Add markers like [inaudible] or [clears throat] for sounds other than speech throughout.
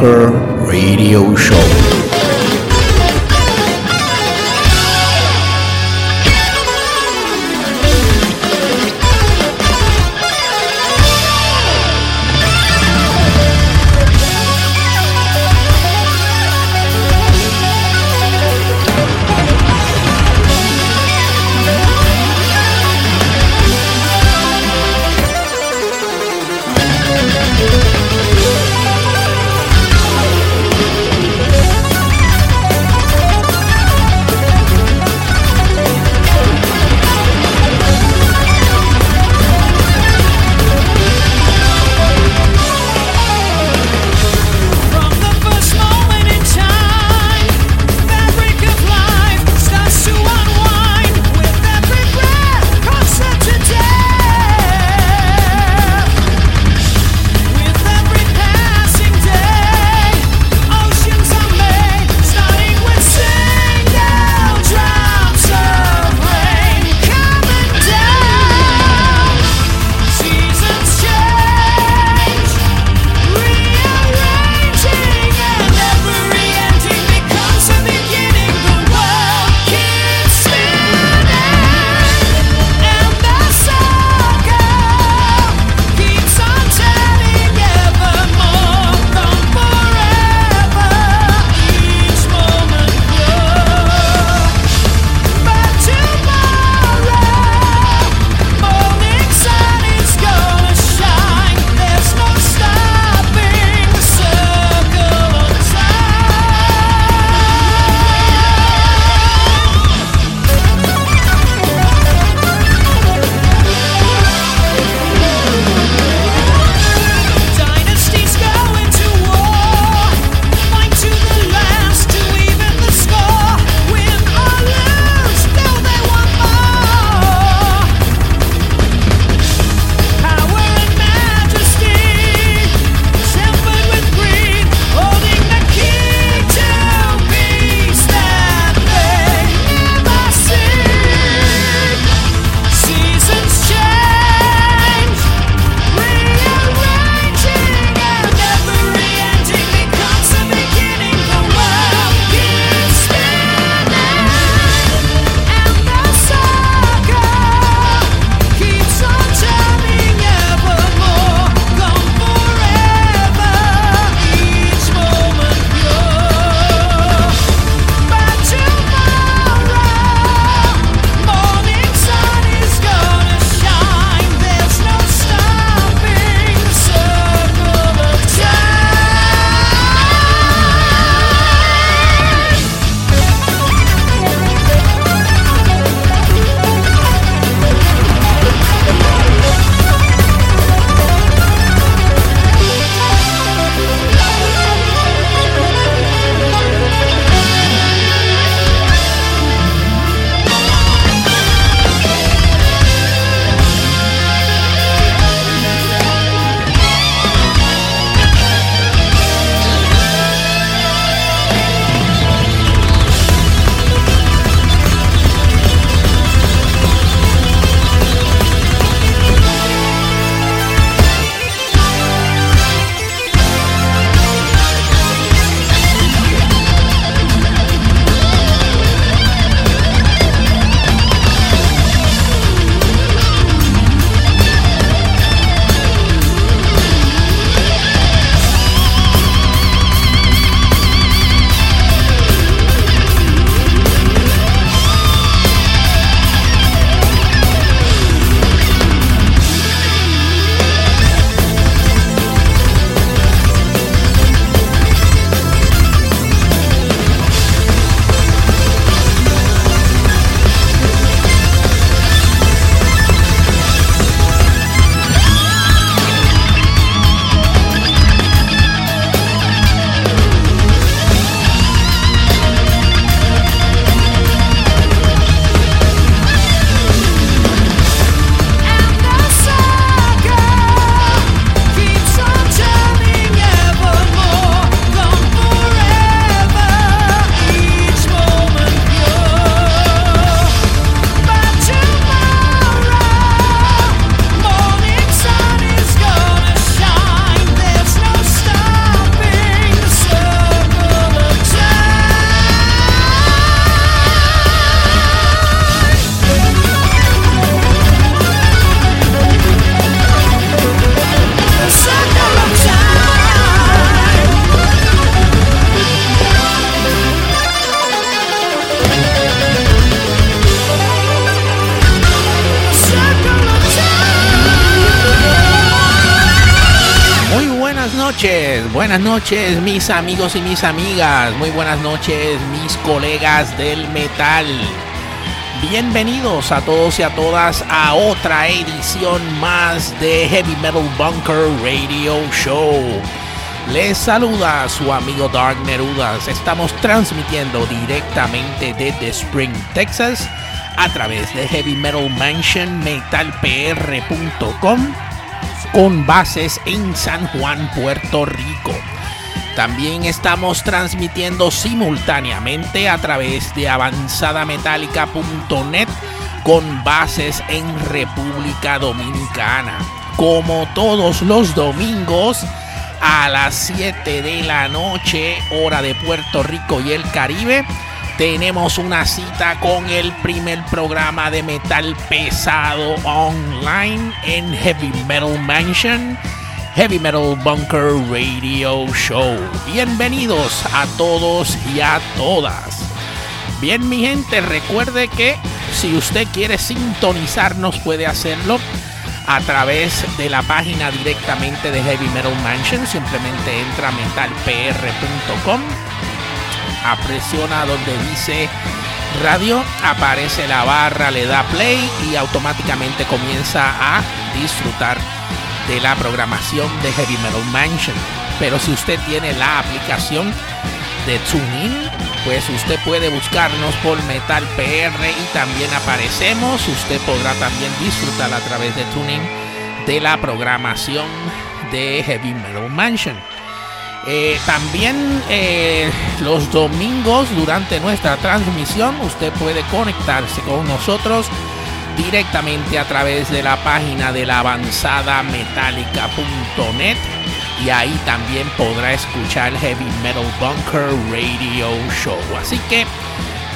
Metal Bunker Radio Show. Noches, mis amigos y mis amigas, muy buenas noches mis colegas del metal. Bienvenidos a todos y a todas a otra edición más de Heavy Metal Bunker Radio Show. Les saluda su amigo Dark Nerudas. Estamos transmitiendo directamente desde Spring, Texas, a través de Heavy Metal Mansion metalpr.com con bases en San Juan, Puerto Rico. También estamos transmitiendo simultáneamente a través de avanzadametálica.net con bases en República Dominicana. Como todos los domingos a las 7 de la noche, hora de Puerto Rico y el Caribe, tenemos una cita con el primer programa de metal pesado online en Heavy Metal Mansion, Heavy Metal Bunker Radio Show. Bienvenidos a todos y a todas. Bien, mi gente, recuerde que si usted quiere sintonizarnos puede hacerlo a través de la página directamente de Heavy Metal Mansion. Simplemente entra a metalpr.com apresiona donde dice radio, aparece la barra, le da play y automáticamente comienza a disfrutar de la programación de Heavy Metal Mansion. Pero si usted tiene la aplicación de TuneIn, pues usted puede buscarnos por Metal PR y también aparecemos. Usted podrá también disfrutar a través de TuneIn de la programación de Heavy Metal Mansion. Eh, también eh, los domingos durante nuestra transmisión usted puede conectarse con nosotros directamente a través de la página de la avanzada metálica.net y ahí también podrá escuchar Heavy Metal Bunker Radio Show. Así que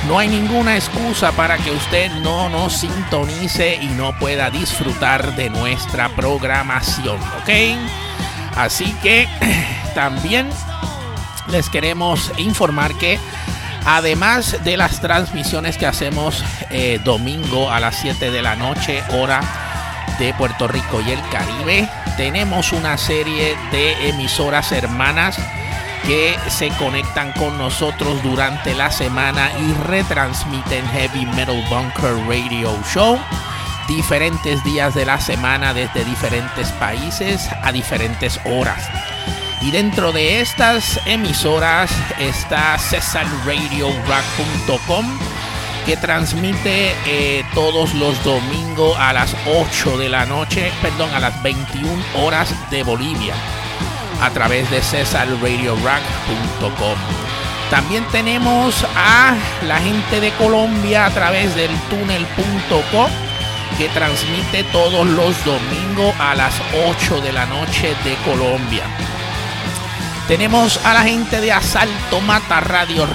no hay ninguna excusa para que usted no nos sintonice y no pueda disfrutar de nuestra programación, ¿ok? Así que [clears throat] también les queremos informar que además de las transmisiones que hacemos eh, domingo a las 7 de la noche, hora de Puerto Rico y el Caribe, tenemos una serie de emisoras hermanas que se conectan con nosotros durante la semana y retransmiten Heavy Metal Bunker Radio Show diferentes días de la semana desde diferentes países a diferentes horas. Y dentro de estas emisoras está cesarradiorock.com que transmite eh, todos los domingos a las 8 de la noche, perdón, a las 21 horas de Bolivia a través de cesarradiorock.com. También tenemos a la gente de Colombia a través del túnel.com que transmite todos los domingos a las 8 de la noche de Colombia. Tenemos a la gente de Asalto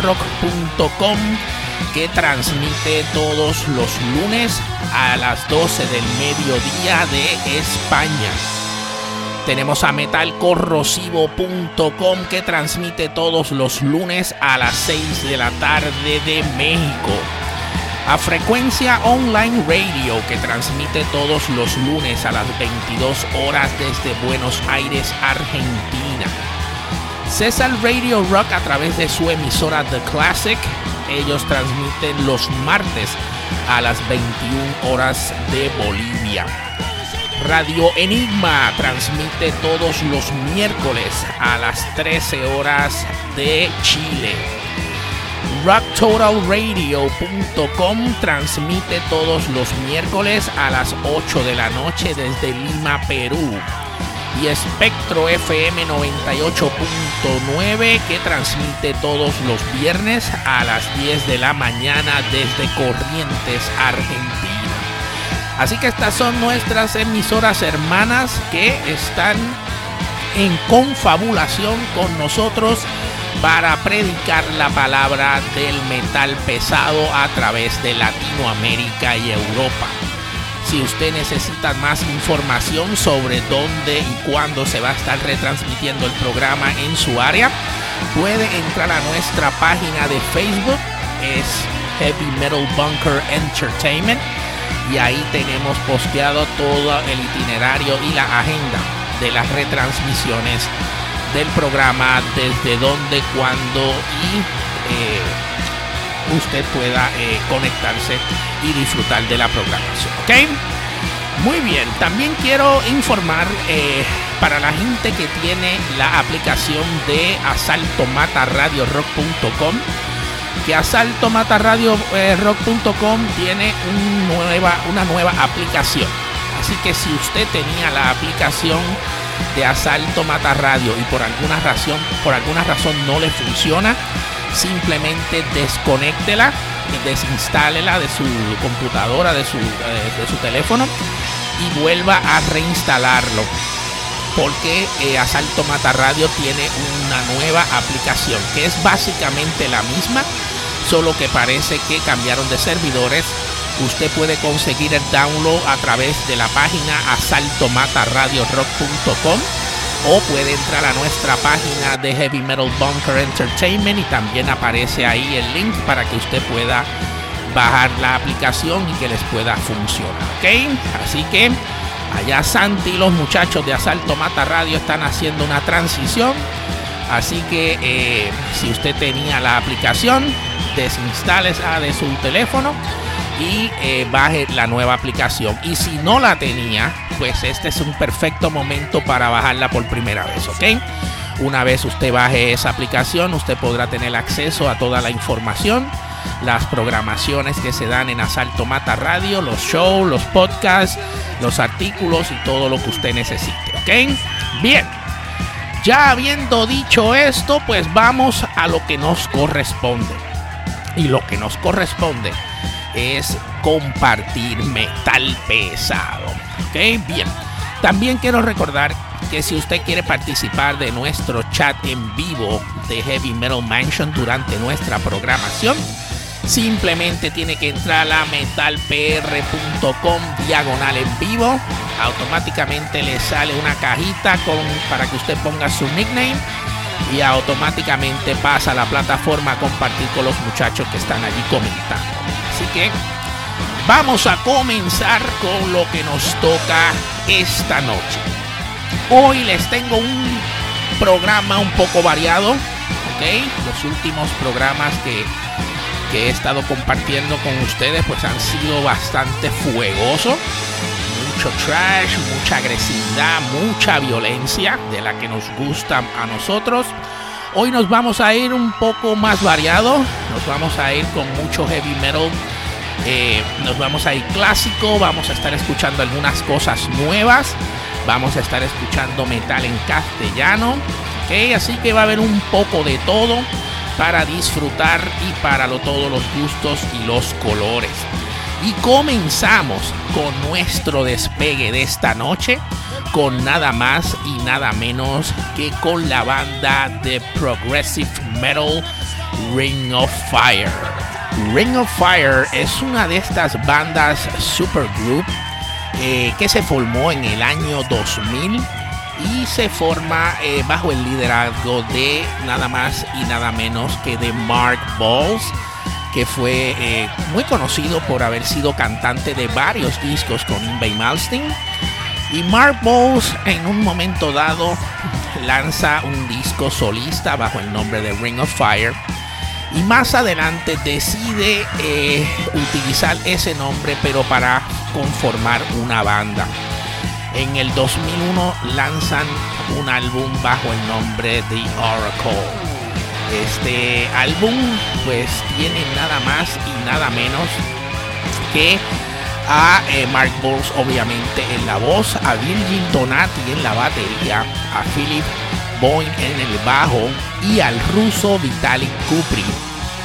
Rock.com que transmite todos los lunes a las 12 del mediodía de España. Tenemos a metalcorrosivo.com que transmite todos los lunes a las 6 de la tarde de México. A Frecuencia Online Radio que transmite todos los lunes a las 22 horas desde Buenos Aires, Argentina. César Radio Rock a través de su emisora The Classic. Ellos transmiten los martes a las 21 horas de Bolivia. Radio Enigma transmite todos los miércoles a las 13 horas de Chile. RockTotalRadio.com transmite todos los miércoles a las 8 de la noche desde Lima, Perú y Espectro FM 98.9 que transmite todos los viernes a las 10 de la mañana desde Corrientes, Argentina. Así que estas son nuestras emisoras hermanas que están en confabulación con nosotros para predicar la palabra del metal pesado a través de Latinoamérica y Europa. Si usted necesita más información sobre dónde y cuándo se va a estar retransmitiendo el programa en su área, puede entrar a nuestra página de Facebook, es Heavy Metal Bunker Entertainment, y ahí tenemos posteado todo el itinerario y la agenda de las retransmisiones del programa, desde donde, cuando y eh, usted pueda eh, conectarse y disfrutar de la programación. ¿Ok? Muy bien, también quiero informar eh, para la gente que tiene la aplicación de asaltomataradiorock.com que asaltomataradiorock.com tiene un nueva, una nueva aplicación. Así que si usted tenía la aplicación de Asalto Mata Radio y por alguna razón, por alguna razón no le funciona, simplemente desconéctela, desinstálela de su computadora, de su, eh, de su teléfono y vuelva a reinstalarlo. Porque eh, Asalto Mata Radio tiene una nueva aplicación que es básicamente la misma, solo que parece que cambiaron de servidores. Usted puede conseguir el download a través de la página asaltomataradiorock.com o puede entrar a nuestra página de Heavy Metal Bunker Entertainment y también aparece ahí el link para que usted pueda bajar la aplicación y que les pueda funcionar. ¿Ok? Así que allá Santi y los muchachos de Asalto Mata Radio están haciendo una transición. Así que eh, si usted tenía la aplicación, desinstálesa de su teléfono y eh, baje la nueva aplicación. Y si no la tenía, pues este es un perfecto momento para bajarla por primera vez, ¿ok? Una vez usted baje esa aplicación, usted podrá tener acceso a toda la información, las programaciones que se dan en Asalto Mata Radio, los shows, los podcasts, los artículos y todo lo que usted necesite, ¿ok? Bien. Ya habiendo dicho esto, pues vamos a lo que nos corresponde. Y lo que nos corresponde es compartir metal pesado. ¿Ok? Bien. También quiero recordar que si usted quiere participar de nuestro chat en vivo de Heavy Metal Mansion durante nuestra programación, simplemente tiene que entrar a metalpr.com diagonal en vivo. Automáticamente le sale una cajita con, para que usted ponga su nickname y automáticamente pasa a la plataforma a compartir con los muchachos que están allí comentando. Así que vamos a comenzar con lo que nos toca esta noche. Hoy les tengo un programa un poco variado, ¿ok? Los últimos programas que, que he estado compartiendo con ustedes pues han sido bastante fuegosos. Mucho trash, mucha agresividad, mucha violencia de la que nos gusta a nosotros. Hoy nos vamos a ir un poco más variado, nos vamos a ir con mucho heavy metal, eh, nos vamos a ir clásico, vamos a estar escuchando algunas cosas nuevas, vamos a estar escuchando metal en castellano. Así que va a haber un poco de todo para disfrutar y para lo, todos los gustos y los colores. Y comenzamos con nuestro despegue de esta noche con nada más y nada menos que con la banda de Progressive Metal Ring of Fire. Ring of Fire es una de estas bandas supergroup eh, que se formó en el año 2000 y se forma eh, bajo el liderazgo de nada más y nada menos que de Mark Balls que fue eh, muy conocido por haber sido cantante de varios discos con Invey Malstein. Y Mark Bowles en un momento dado lanza un disco solista bajo el nombre de Ring of Fire. Y más adelante decide eh, utilizar ese nombre pero para conformar una banda. En el 2001 lanzan un álbum bajo el nombre The Oracle. Este álbum pues tiene nada más y nada menos que a eh, Mark Bowles obviamente en la voz, a Virgin Donati en la batería, a Philip Boyne en el bajo y al ruso Vitalik Kupri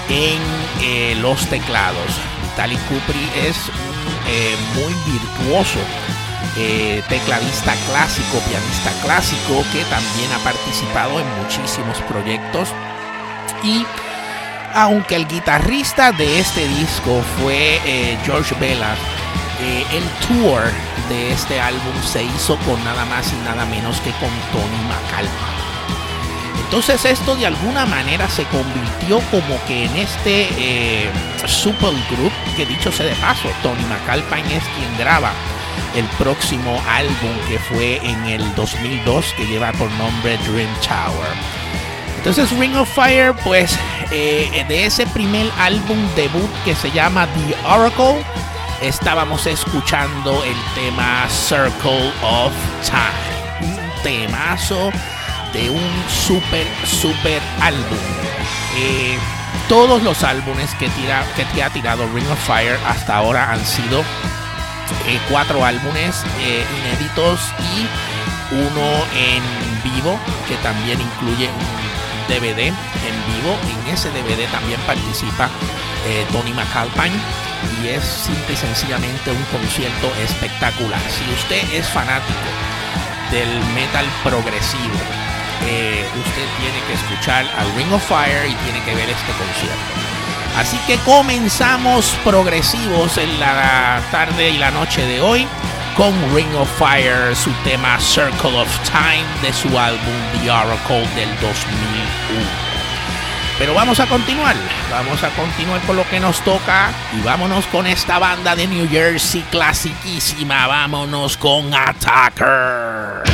en eh, los teclados. Vitalik Kupri es eh, muy virtuoso tecladista clásico, pianista clásico que también ha participado en muchísimos proyectos y aunque el guitarrista de este disco fue eh, George eh, el tour de este álbum se hizo con nada más y nada menos que con Tony Macalpa. Entonces esto de alguna manera se convirtió como que en este eh, supergroup que dicho sea de paso, Tony Macalpa es quien graba el próximo álbum que fue en el 2002 que lleva por nombre Dream Tower. Entonces Ring of Fire, pues eh, de ese primer álbum debut que se llama The Oracle, estábamos escuchando el tema Circle of Time. Un temazo de un super, super álbum. Eh, todos los álbumes que, tira, que ha tirado Ring of Fire hasta ahora han sido eh, cuatro álbumes eh, inéditos y uno en vivo que también incluye un DVD en vivo. En ese DVD también participa Tony McAlpine y es simple y sencillamente un concierto espectacular. Si usted es fanático del metal progresivo, usted tiene que escuchar al Ring of Fire y tiene que ver este concierto. Así que comenzamos progresivos en la tarde y la noche de hoy con Ring of Fire, su tema Circle of Time de su álbum The Oracle del 2001. Pero vamos a continuar, vamos a continuar con lo que nos toca y vámonos con esta banda de New Jersey clasiquísima, vámonos con Attacker.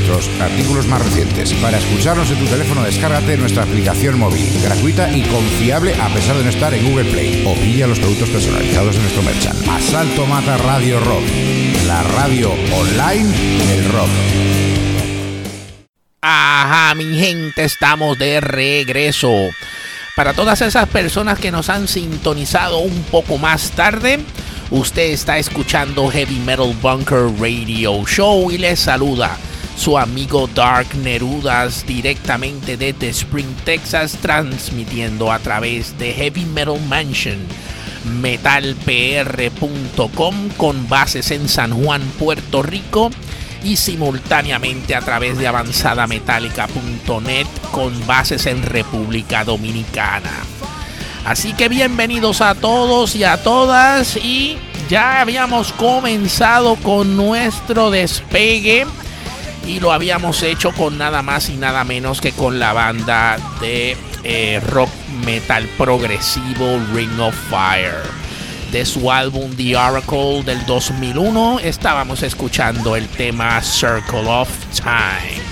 artículos más recientes. Para escucharnos en tu teléfono, descárgate nuestra aplicación móvil, gratuita y confiable a pesar de no estar en Google Play. O pilla los productos personalizados de nuestro merchant. Asalto Mata Radio Rock, la radio online del rock. Ajá, mi gente, estamos de regreso. Para todas esas personas que nos han sintonizado un poco más tarde, Usted está escuchando Heavy Metal Bunker Radio Show y les saluda su amigo Dark Nerudas directamente desde Spring, Texas, transmitiendo a través de Heavy Metal Mansion metalpr.com con bases en San Juan, Puerto Rico y simultáneamente a través de avanzadametallica.net con bases en República Dominicana. Así que bienvenidos a todos y a todas y ya habíamos comenzado con nuestro despegue y lo habíamos hecho con nada más y nada menos que con la banda de eh, rock metal progresivo Ring of Fire. De su álbum The Oracle del 2001 estábamos escuchando el tema Circle of Time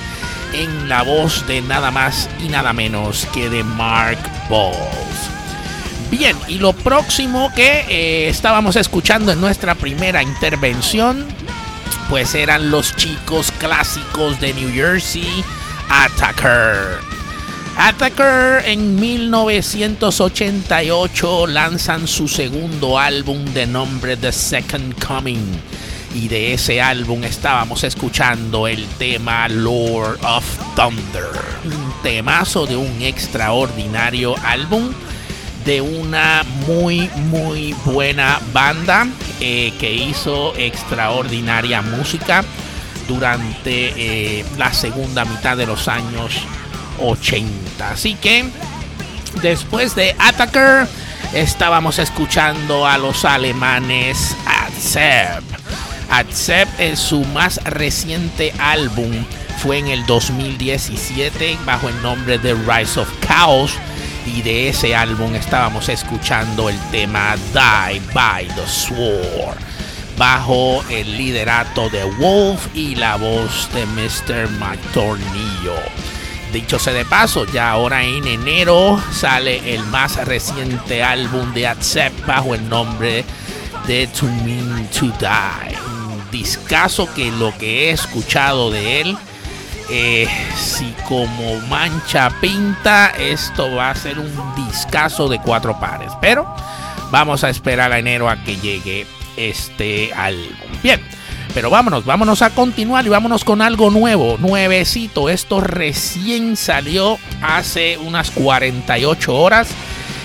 en la voz de nada más y nada menos que de Mark Balls. Bien, y lo próximo que eh, estábamos escuchando en nuestra primera intervención, pues eran los chicos clásicos de New Jersey, Attacker. Attacker en 1988 lanzan su segundo álbum de nombre The Second Coming. Y de ese álbum estábamos escuchando el tema Lord of Thunder. Un temazo de un extraordinario álbum de una muy muy buena banda eh, que hizo extraordinaria música durante eh, la segunda mitad de los años 80. Así que después de Attacker estábamos escuchando a los alemanes Adsep. Adsep es su más reciente álbum fue en el 2017 bajo el nombre de Rise of Chaos y de ese álbum estábamos escuchando el tema Die by the Sword bajo el liderato de Wolf y la voz de Mr. McTornillo. Dicho sea de paso, ya ahora en enero sale el más reciente álbum de Accept bajo el nombre de To Mean to Die. Un discazo que lo que he escuchado de él eh, si como mancha pinta, esto va a ser un discazo de cuatro pares. Pero vamos a esperar a enero a que llegue este álbum. Bien, pero vámonos, vámonos a continuar y vámonos con algo nuevo, nuevecito. Esto recién salió hace unas 48 horas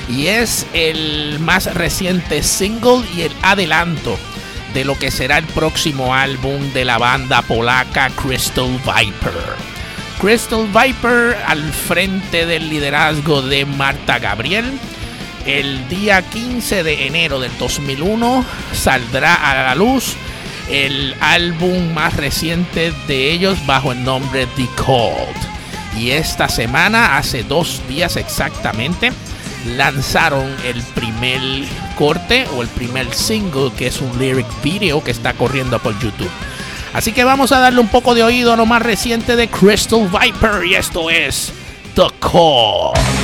y es el más reciente single y el adelanto de lo que será el próximo álbum de la banda polaca Crystal Viper. Crystal Viper al frente del liderazgo de Marta Gabriel. El día 15 de enero del 2001 saldrá a la luz el álbum más reciente de ellos bajo el nombre The Cold. Y esta semana, hace dos días exactamente, lanzaron el primer corte o el primer single que es un lyric video que está corriendo por YouTube. Así que vamos a darle un poco de oído a lo más reciente de Crystal Viper y esto es The Call.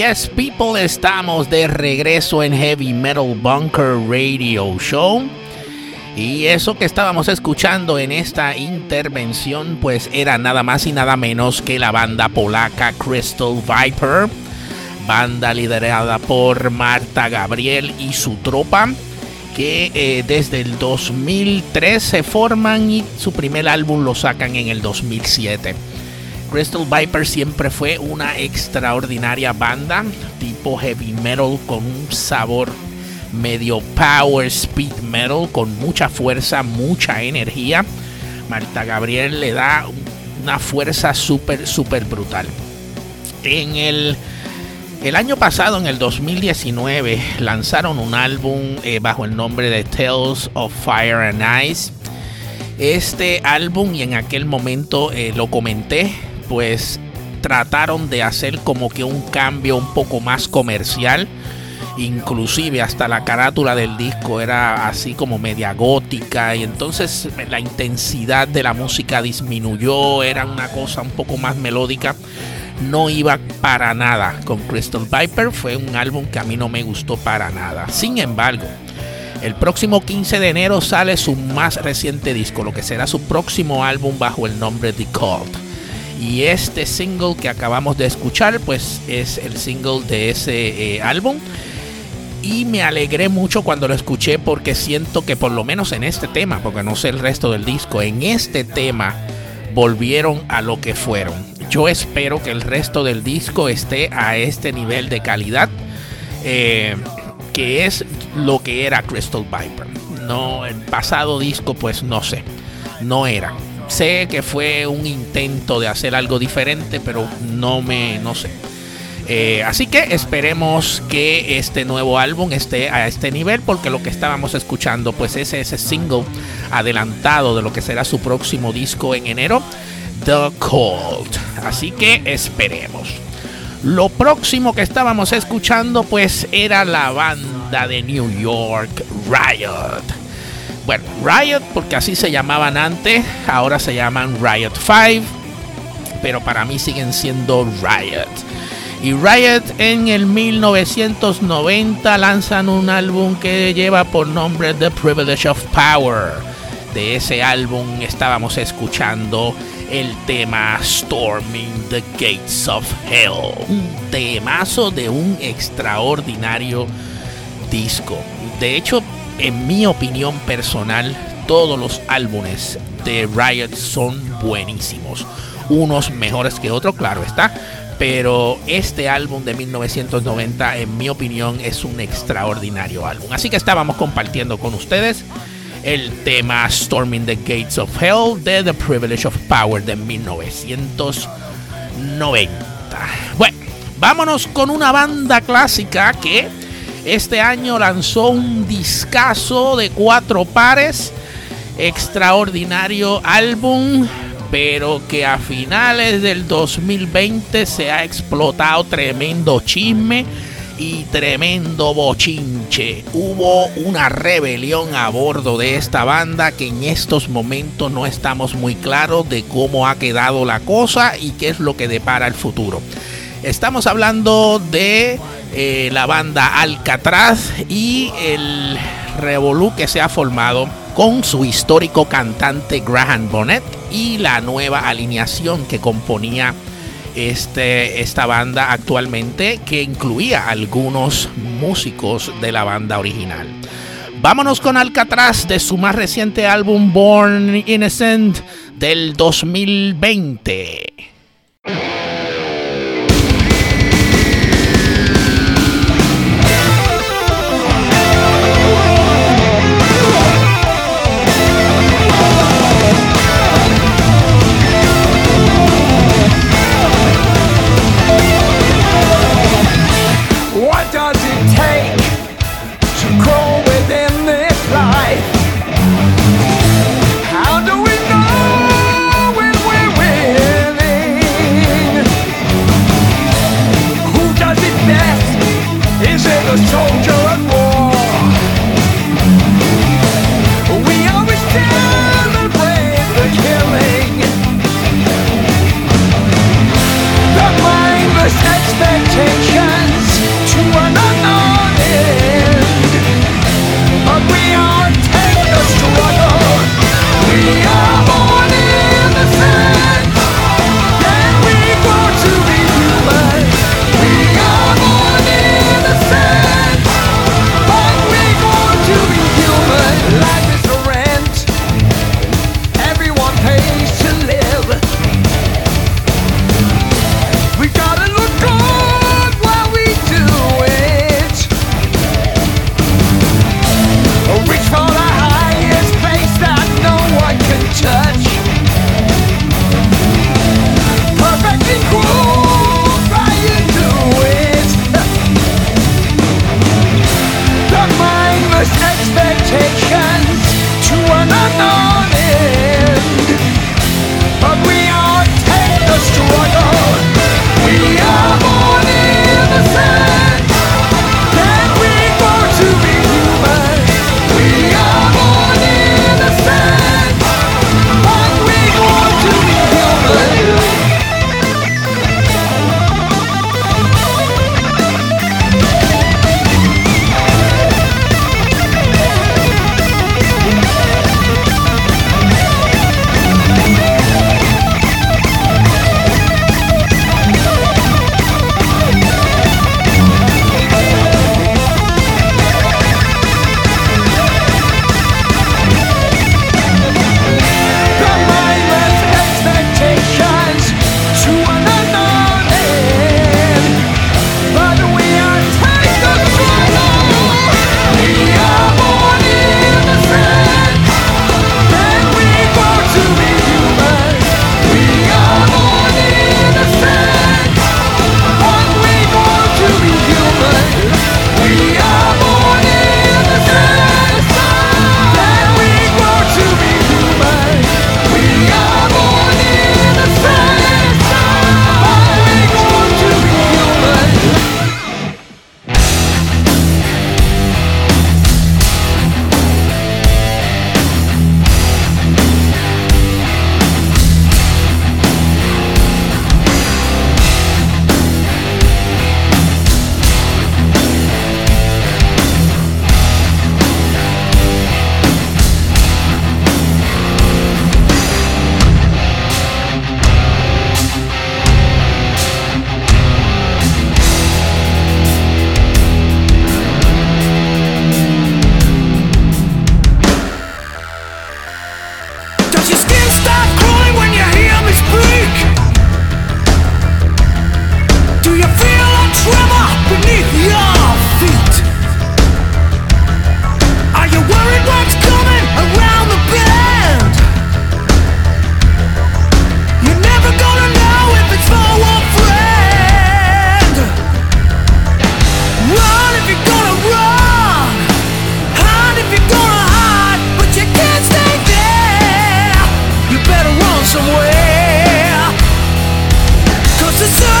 Yes, people, estamos de regreso en Heavy Metal Bunker Radio Show. Y eso que estábamos escuchando en esta intervención, pues era nada más y nada menos que la banda polaca Crystal Viper, banda liderada por Marta Gabriel y su tropa, que eh, desde el 2003 se forman y su primer álbum lo sacan en el 2007. Crystal Viper siempre fue una extraordinaria banda, tipo heavy metal con un sabor medio power speed metal con mucha fuerza, mucha energía. Marta Gabriel le da una fuerza súper, súper brutal. En el, el año pasado, en el 2019, lanzaron un álbum eh, bajo el nombre de Tales of Fire and Ice. Este álbum, y en aquel momento eh, lo comenté, pues trataron de hacer como que un cambio un poco más comercial inclusive hasta la carátula del disco era así como media gótica y entonces la intensidad de la música disminuyó, era una cosa un poco más melódica. No iba para nada con Crystal Viper, fue un álbum que a mí no me gustó para nada. Sin embargo, el próximo 15 de enero sale su más reciente disco, lo que será su próximo álbum bajo el nombre The Cult. Y este single que acabamos de escuchar, pues es el single de ese eh, álbum y me alegré mucho cuando lo escuché porque siento que por lo menos en este tema, porque no sé el resto del disco, en este tema volvieron a lo que fueron. Yo espero que el resto del disco esté a este nivel de calidad, eh, que es lo que era Crystal Viper. No, el pasado disco, pues no sé, no era. Sé que fue un intento de hacer algo diferente, pero no me, no sé eh, así que esperemos que este nuevo álbum esté a este nivel porque lo que estábamos escuchando pues es ese single adelantado de lo que será su próximo disco en enero, The Cold. Así que esperemos. Lo próximo que estábamos escuchando pues era la banda de New York Riot. Bueno, Riot porque así se llamaban antes, ahora se llaman Riot 5, pero para mí siguen siendo Riot. Y Riot en el 1990 lanzan un álbum que lleva por nombre The Privilege of Power. De ese álbum estábamos escuchando el tema Storming the Gates of Hell. Un temazo de un extraordinario disco. De hecho, en mi opinión personal, todos los álbumes de Riot son buenísimos. Unos mejores que otros, claro está pero este álbum de 1990 en mi opinión es un extraordinario álbum. Así que estábamos compartiendo con ustedes el tema Storming the Gates of Hell de The Privilege of Power de 1990. Bueno, vámonos con una banda clásica que este año lanzó un discazo de cuatro pares, extraordinario álbum pero que a finales del 2020 se ha explotado tremendo chisme y tremendo bochinche. Hubo una rebelión a bordo de esta banda que en estos momentos no estamos muy claros de cómo ha quedado la cosa y qué es lo que depara el futuro. Estamos hablando de eh, la banda Alcatraz y el revolú que se ha formado con su histórico cantante Graham Bonnet y la nueva alineación que componía este, esta banda actualmente que incluía algunos músicos de la banda original. Vámonos con Alcatraz de su más reciente álbum Born Innocent del 2020.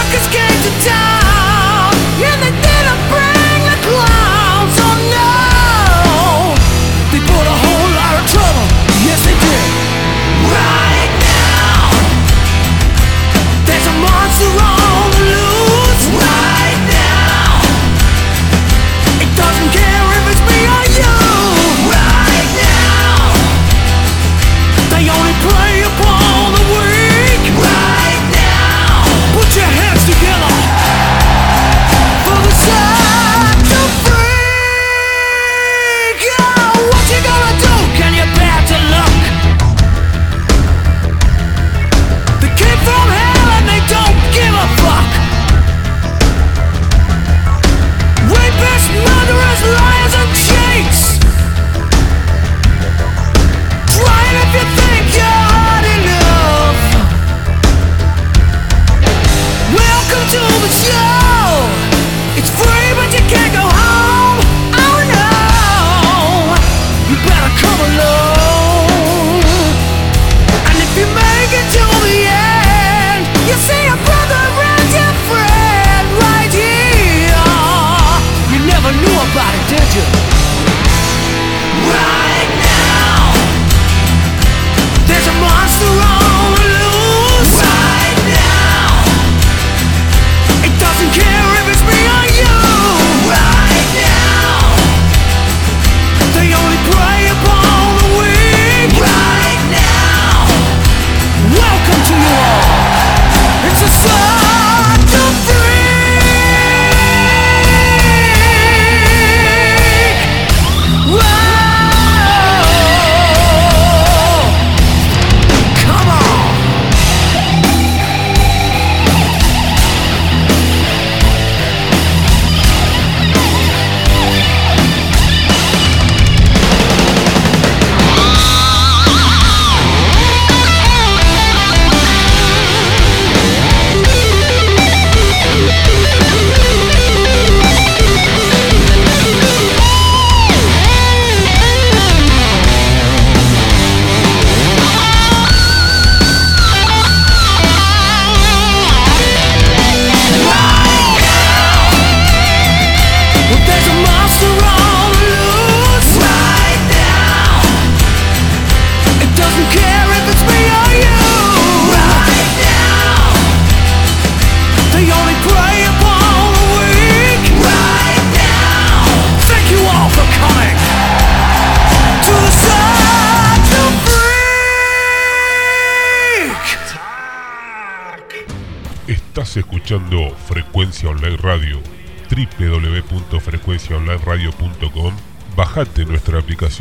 Suckers can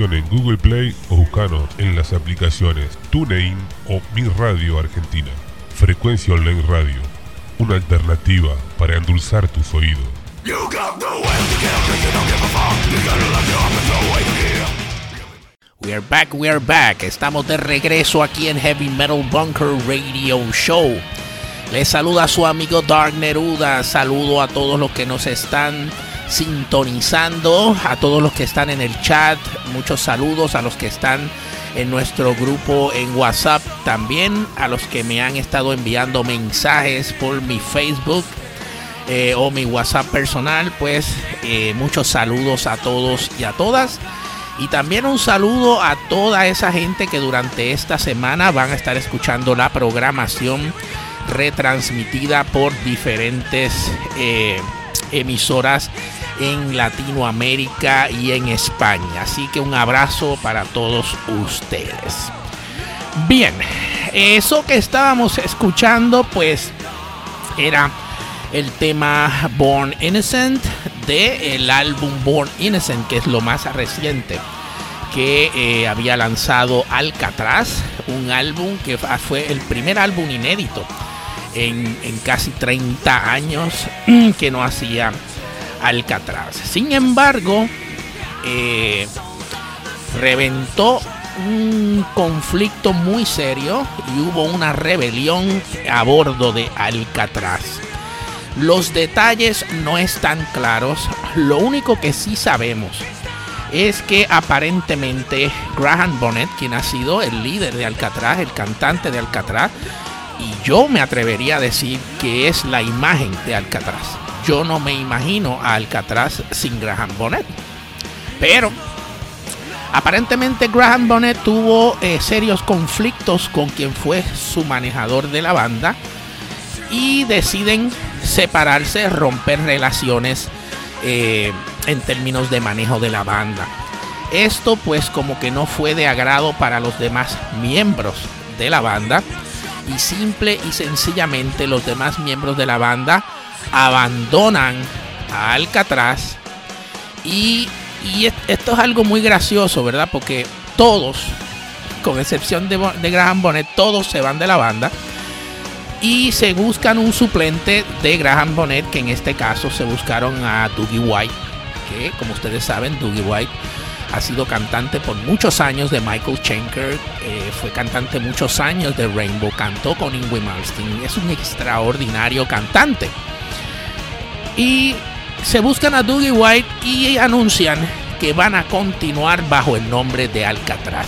en Google Play o buscanos en las aplicaciones TuneIn o Mi Radio Argentina. Frecuencia Online Radio, una alternativa para endulzar tus oídos. We are back, we are back. Estamos de regreso aquí en Heavy Metal Bunker Radio Show. Les saluda su amigo Dark Neruda. Saludo a todos los que nos están sintonizando, a todos los que están en el chat. Muchos saludos a los que están en nuestro grupo en WhatsApp. También a los que me han estado enviando mensajes por mi Facebook eh, o mi WhatsApp personal. Pues eh, muchos saludos a todos y a todas. Y también un saludo a toda esa gente que durante esta semana van a estar escuchando la programación retransmitida por diferentes eh, emisoras en Latinoamérica y en España. Así que un abrazo para todos ustedes. Bien, eso que estábamos escuchando pues era el tema Born Innocent de el álbum Born Innocent, que es lo más reciente que eh, había lanzado Alcatraz, un álbum que fue el primer álbum inédito en, en casi 30 años [clears throat] que no hacía Alcatraz. Sin embargo, eh, reventó un conflicto muy serio y hubo una rebelión a bordo de Alcatraz. Los detalles no están claros. Lo único que sí sabemos es que aparentemente Graham Bonnet, quien ha sido el líder de Alcatraz, el cantante de Alcatraz, y yo me atrevería a decir que es la imagen de Alcatraz. Yo no me imagino a Alcatraz sin Graham Bonnet. Pero aparentemente Graham Bonnet tuvo eh, serios conflictos con quien fue su manejador de la banda y deciden separarse, romper relaciones eh, en términos de manejo de la banda. Esto pues como que no fue de agrado para los demás miembros de la banda y simple y sencillamente los demás miembros de la banda abandonan a Alcatraz y, esto es algo muy gracioso, ¿verdad? Porque todos, con excepción de, Graham Bonnet, todos se van de la banda y se buscan un suplente de Graham Bonnet, que en este caso se buscaron a Dougie White, que como ustedes saben, Dougie White ha sido cantante por muchos años de Michael Schenker, eh, fue cantante muchos años de Rainbow, cantó con Ingrid Malmsteen, es un extraordinario cantante. Y se buscan a Dougie White y anuncian que van a continuar bajo el nombre de Alcatraz.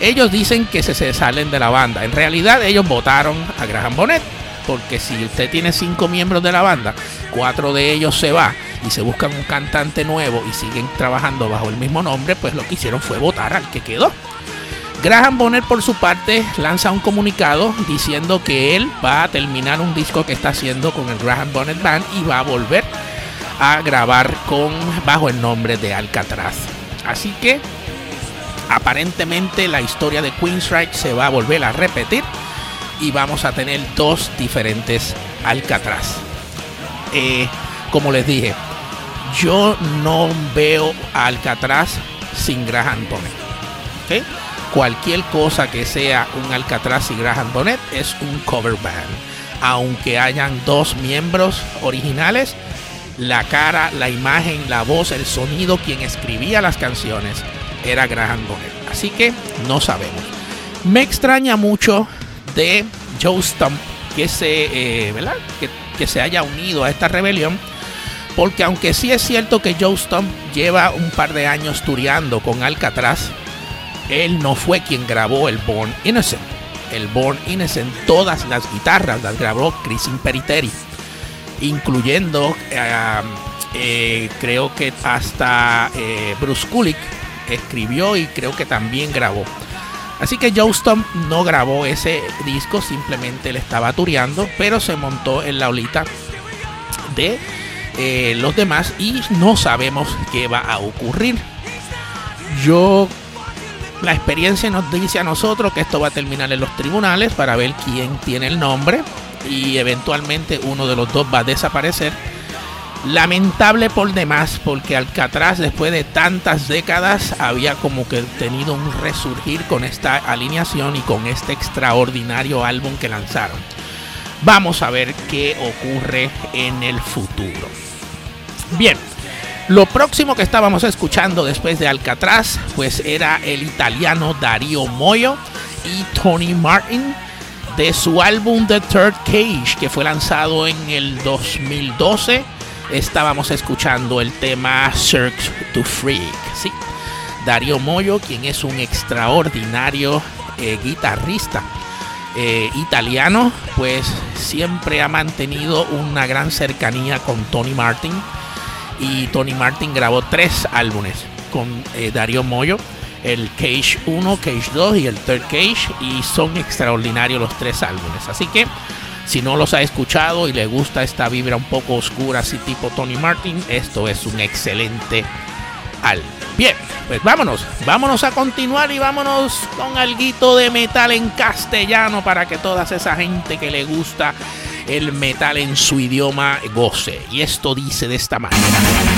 Ellos dicen que se, se salen de la banda. En realidad ellos votaron a Graham Bonnet. Porque si usted tiene cinco miembros de la banda, cuatro de ellos se va y se buscan un cantante nuevo y siguen trabajando bajo el mismo nombre, pues lo que hicieron fue votar al que quedó. Graham Bonnet por su parte lanza un comunicado diciendo que él va a terminar un disco que está haciendo con el Graham Bonnet Band y va a volver a grabar con bajo el nombre de Alcatraz. Así que aparentemente la historia de Queensryche se va a volver a repetir y vamos a tener dos diferentes Alcatraz. Eh, como les dije, yo no veo Alcatraz sin Graham Bonnet. Cualquier cosa que sea un Alcatraz y Graham Bonnet es un cover band. Aunque hayan dos miembros originales, la cara, la imagen, la voz, el sonido, quien escribía las canciones era Graham Bonnet. Así que no sabemos. Me extraña mucho de Joe Stump que se, eh, ¿verdad? Que, que, se haya unido a esta rebelión. Porque aunque sí es cierto que Joe Stump lleva un par de años tureando con Alcatraz, él no fue quien grabó el Born Innocent. El Born Innocent, todas las guitarras las grabó Chris Imperiteri, incluyendo, eh, creo que hasta eh, Bruce Kulick escribió y creo que también grabó. Así que Joe Stump no grabó ese disco, simplemente le estaba tureando, pero se montó en la olita de eh, los demás y no sabemos qué va a ocurrir. Yo, la experiencia nos dice a nosotros que esto va a terminar en los tribunales para ver quién tiene el nombre y eventualmente uno de los dos va a desaparecer. Lamentable por demás, porque Alcatraz después de tantas décadas había como que tenido un resurgir con esta alineación y con este extraordinario álbum que lanzaron. Vamos a ver qué ocurre en el futuro. Bien, lo próximo que estábamos escuchando después de Alcatraz, pues era el italiano Darío Moyo y Tony Martin de su álbum The Third Cage, que fue lanzado en el 2012. Estábamos escuchando el tema Search to Freak, ¿sí? Darío Moyo, quien es un extraordinario eh, guitarrista eh, italiano, pues siempre ha mantenido una gran cercanía con Tony Martin. Y Tony Martin grabó tres álbumes con eh, Darío Moyo el Cage 1, Cage 2 y el Third Cage y son extraordinarios los tres álbumes. Así que si no los ha escuchado y le gusta esta vibra un poco oscura así tipo Tony Martin, esto es un excelente álbum. Bien, pues vámonos, vámonos a continuar y vámonos con algo de metal en castellano para que toda esa gente que le gusta el metal en su idioma goce. Y esto dice de esta manera.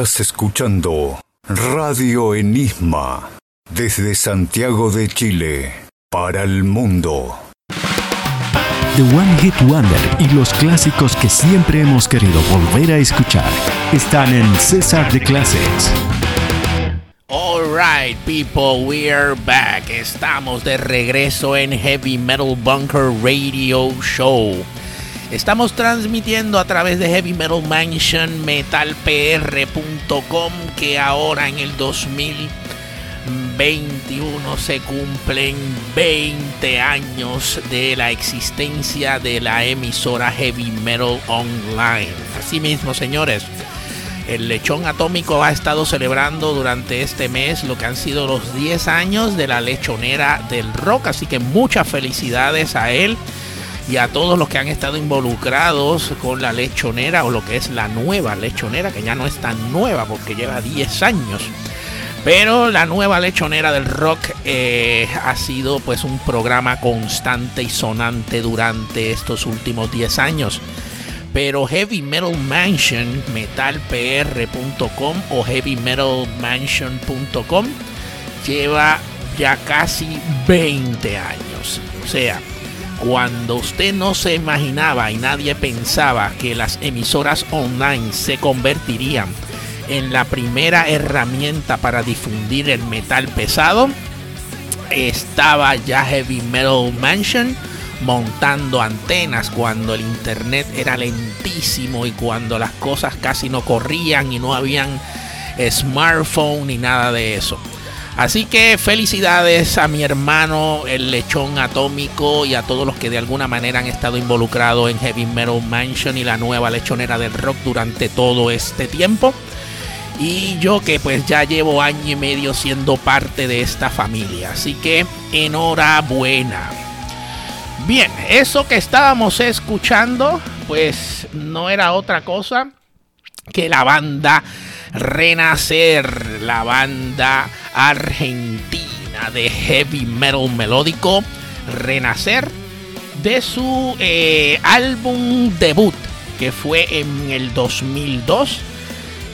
Estás escuchando Radio Enigma desde Santiago de Chile para el mundo. The One Hit Wonder y los clásicos que siempre hemos querido volver a escuchar están en César de Classics. Alright, people, we're back. Estamos de regreso en Heavy Metal Bunker Radio Show. Estamos transmitiendo a través de Heavy Metal Mansion metalpr.com que ahora en el 2021 se cumplen 20 años de la existencia de la emisora Heavy Metal Online. Asimismo, señores, el lechón atómico ha estado celebrando durante este mes lo que han sido los 10 años de la lechonera del rock, así que muchas felicidades a él y a todos los que han estado involucrados con la lechonera o lo que es la nueva lechonera, que ya no es tan nueva porque lleva 10 años. Pero la nueva lechonera del rock eh, ha sido pues un programa constante y sonante durante estos últimos 10 años. Pero Heavy Metal Mansion, metalpr.com o heavymetalmansion.com lleva ya casi 20 años. O sea, cuando usted no se imaginaba y nadie pensaba que las emisoras online se convertirían en la primera herramienta para difundir el metal pesado, estaba ya Heavy Metal Mansion montando antenas cuando el internet era lentísimo y cuando las cosas casi no corrían y no habían smartphone ni nada de eso. Así que felicidades a mi hermano el lechón atómico y a todos los que de alguna manera han estado involucrados en Heavy Metal Mansion y la nueva lechonera del rock durante todo este tiempo. Y yo que pues ya llevo año y medio siendo parte de esta familia. Así que enhorabuena. Bien, eso que estábamos escuchando pues no era otra cosa que la banda Renacer, la banda argentina de heavy metal melódico Renacer, de su eh, álbum debut que fue en el 2002,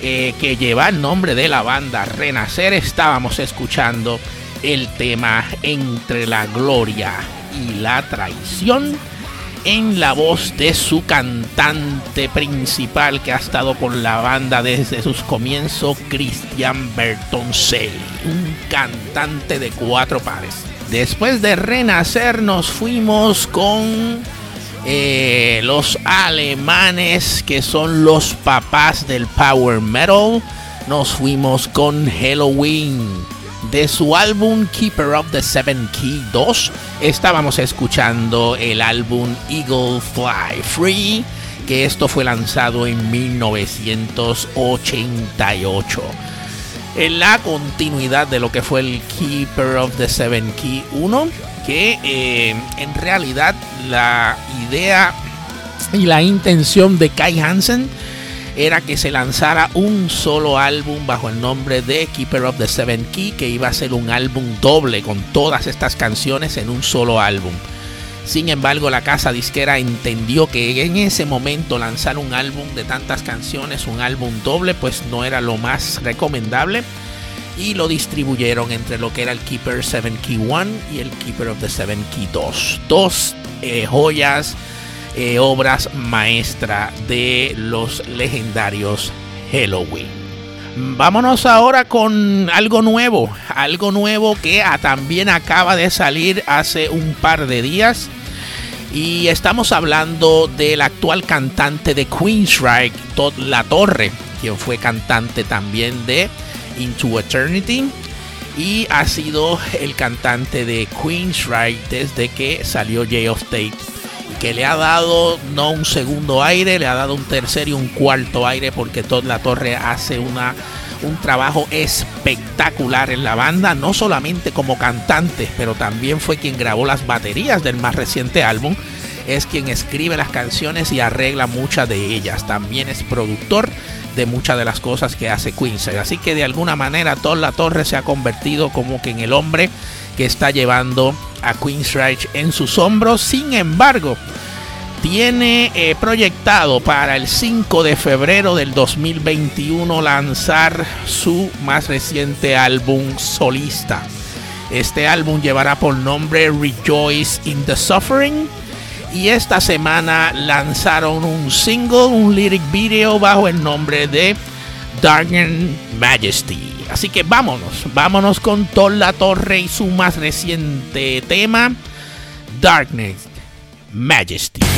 eh, que lleva el nombre de la banda Renacer. Estábamos escuchando el tema Entre la Gloria y la Traición en la voz de su cantante principal que ha estado con la banda desde sus comienzos, Christian Bertoncelli, un cantante de cuatro pares. Después de renacer nos fuimos con eh, los alemanes que son los papás del power metal. Nos fuimos con Halloween de su álbum Keeper of the Seven Key 2. Estábamos escuchando el álbum Eagle Fly Free, que esto fue lanzado en 1988. En la continuidad de lo que fue el Keeper of the Seven Key 1, que eh, en realidad la idea y la intención de Kai Hansen era que se lanzara un solo álbum bajo el nombre de Keeper of the Seven Key, que iba a ser un álbum doble con todas estas canciones en un solo álbum. Sin embargo, la casa disquera entendió que en ese momento lanzar un álbum de tantas canciones, un álbum doble, pues no era lo más recomendable. Y lo distribuyeron entre lo que era el Keeper 7 Key 1 y el Keeper of the Seven Key 2. Dos eh, joyas eh, obras maestra de los legendarios Halloween. Vámonos ahora con algo nuevo, algo nuevo que también acaba de salir hace un par de días. Y estamos hablando del actual cantante de Queensryche, Todd La Torre, quien fue cantante también de Into Eternity. Y ha sido el cantante de Queensryche desde que salió Jay of State que le ha dado no un segundo aire, le ha dado un tercer y un cuarto aire porque Todd La Torre hace una, un trabajo espectacular en la banda, no solamente como cantante, pero también fue quien grabó las baterías del más reciente álbum, es quien escribe las canciones y arregla muchas de ellas, también es productor de muchas de las cosas que hace Quincy. Así que de alguna manera Todd La Torre se ha convertido como que en el hombre que está llevando a Queensryche en sus hombros. Sin embargo, tiene eh, proyectado para el 5 de febrero del 2021 lanzar su más reciente álbum solista. Este álbum llevará por nombre Rejoice in the Suffering. Y esta semana lanzaron un single, un lyric video bajo el nombre de Darken Majesty. Así que vámonos, vámonos con Thor La Torre y su más reciente tema, Darkness Majesty.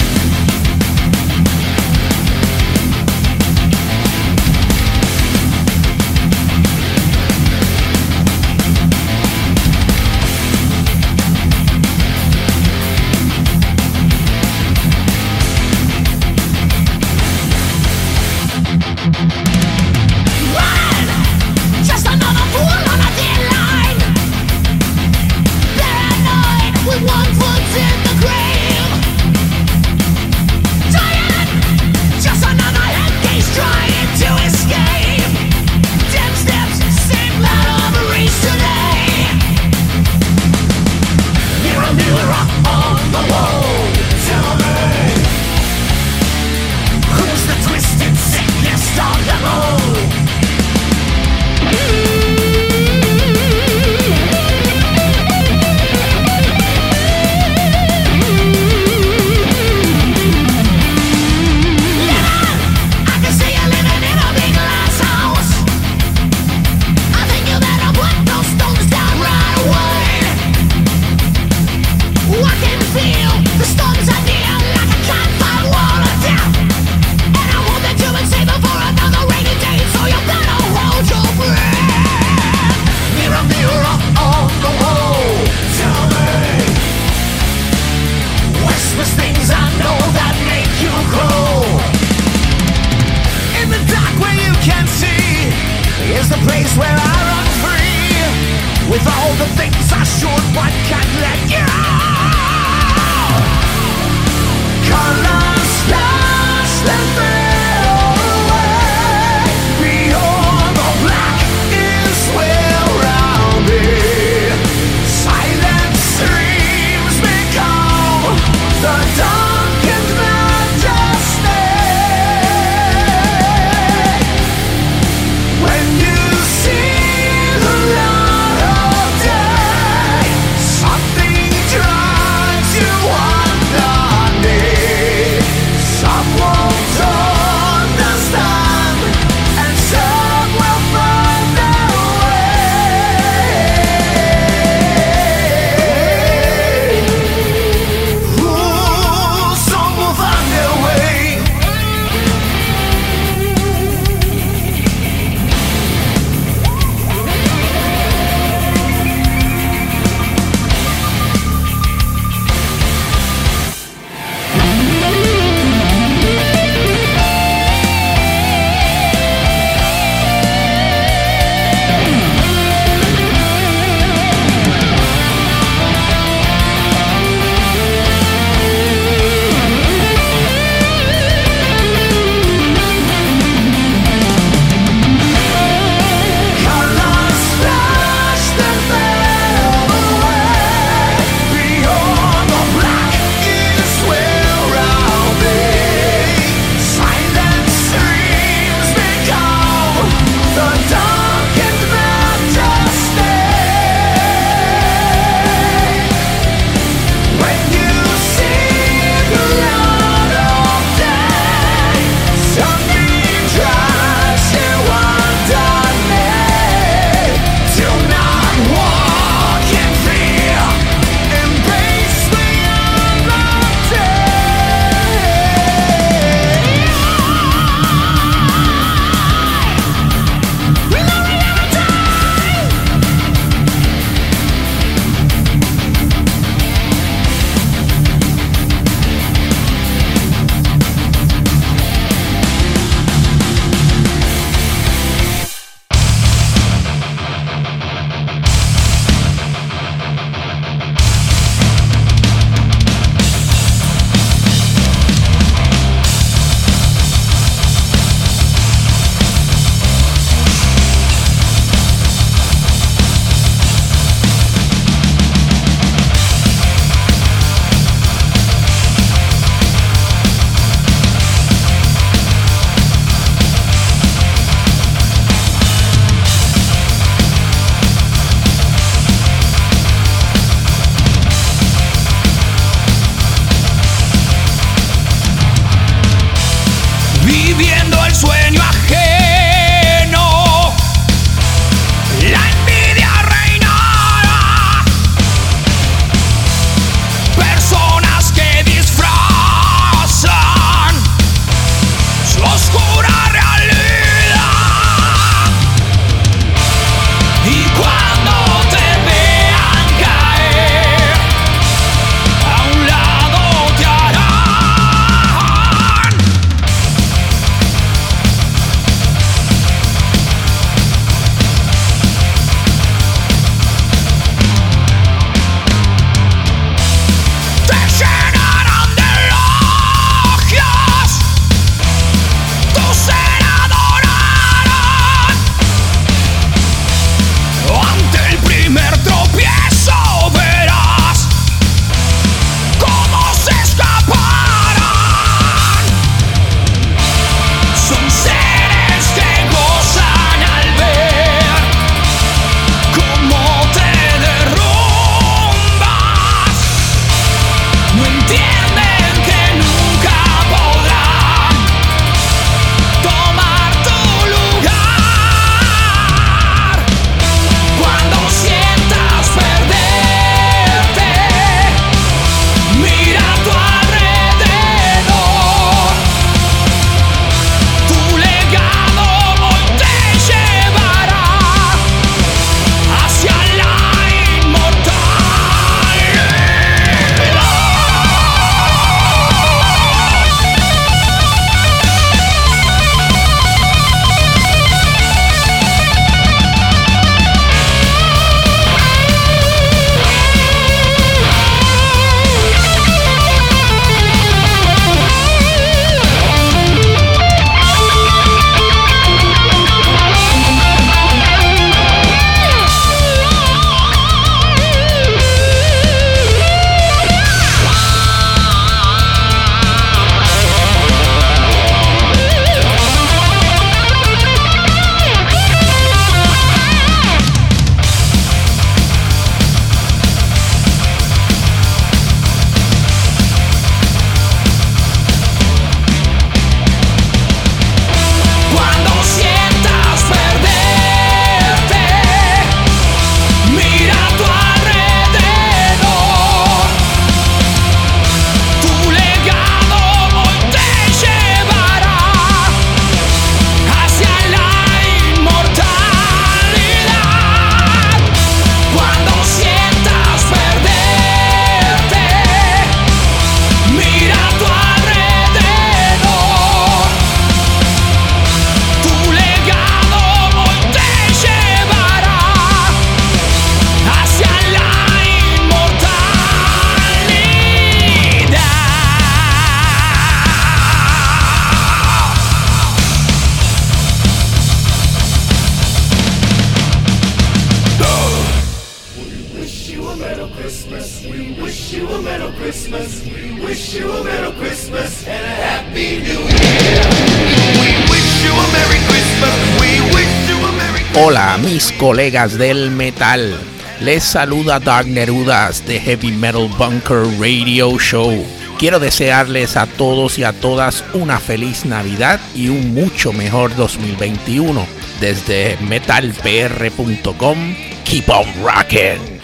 Colegas del metal. Les saluda Dark Nerudas de Heavy Metal Bunker Radio Show. Quiero desearles a todos y a todas una feliz Navidad y un mucho mejor 2021. Desde metalpr.com, keep on rocking.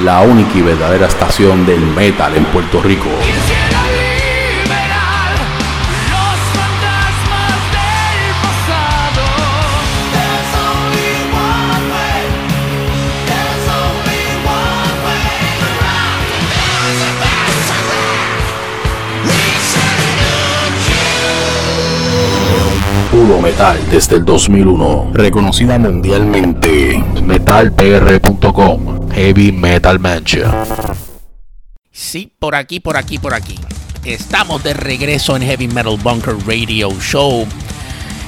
La única y verdadera estación del metal en Puerto Rico. Metal desde el 2001. Reconocida mundialmente. Metalpr.com. Heavy Metal Mancha. Sí, por aquí, por aquí, por aquí. Estamos de regreso en Heavy Metal Bunker Radio Show.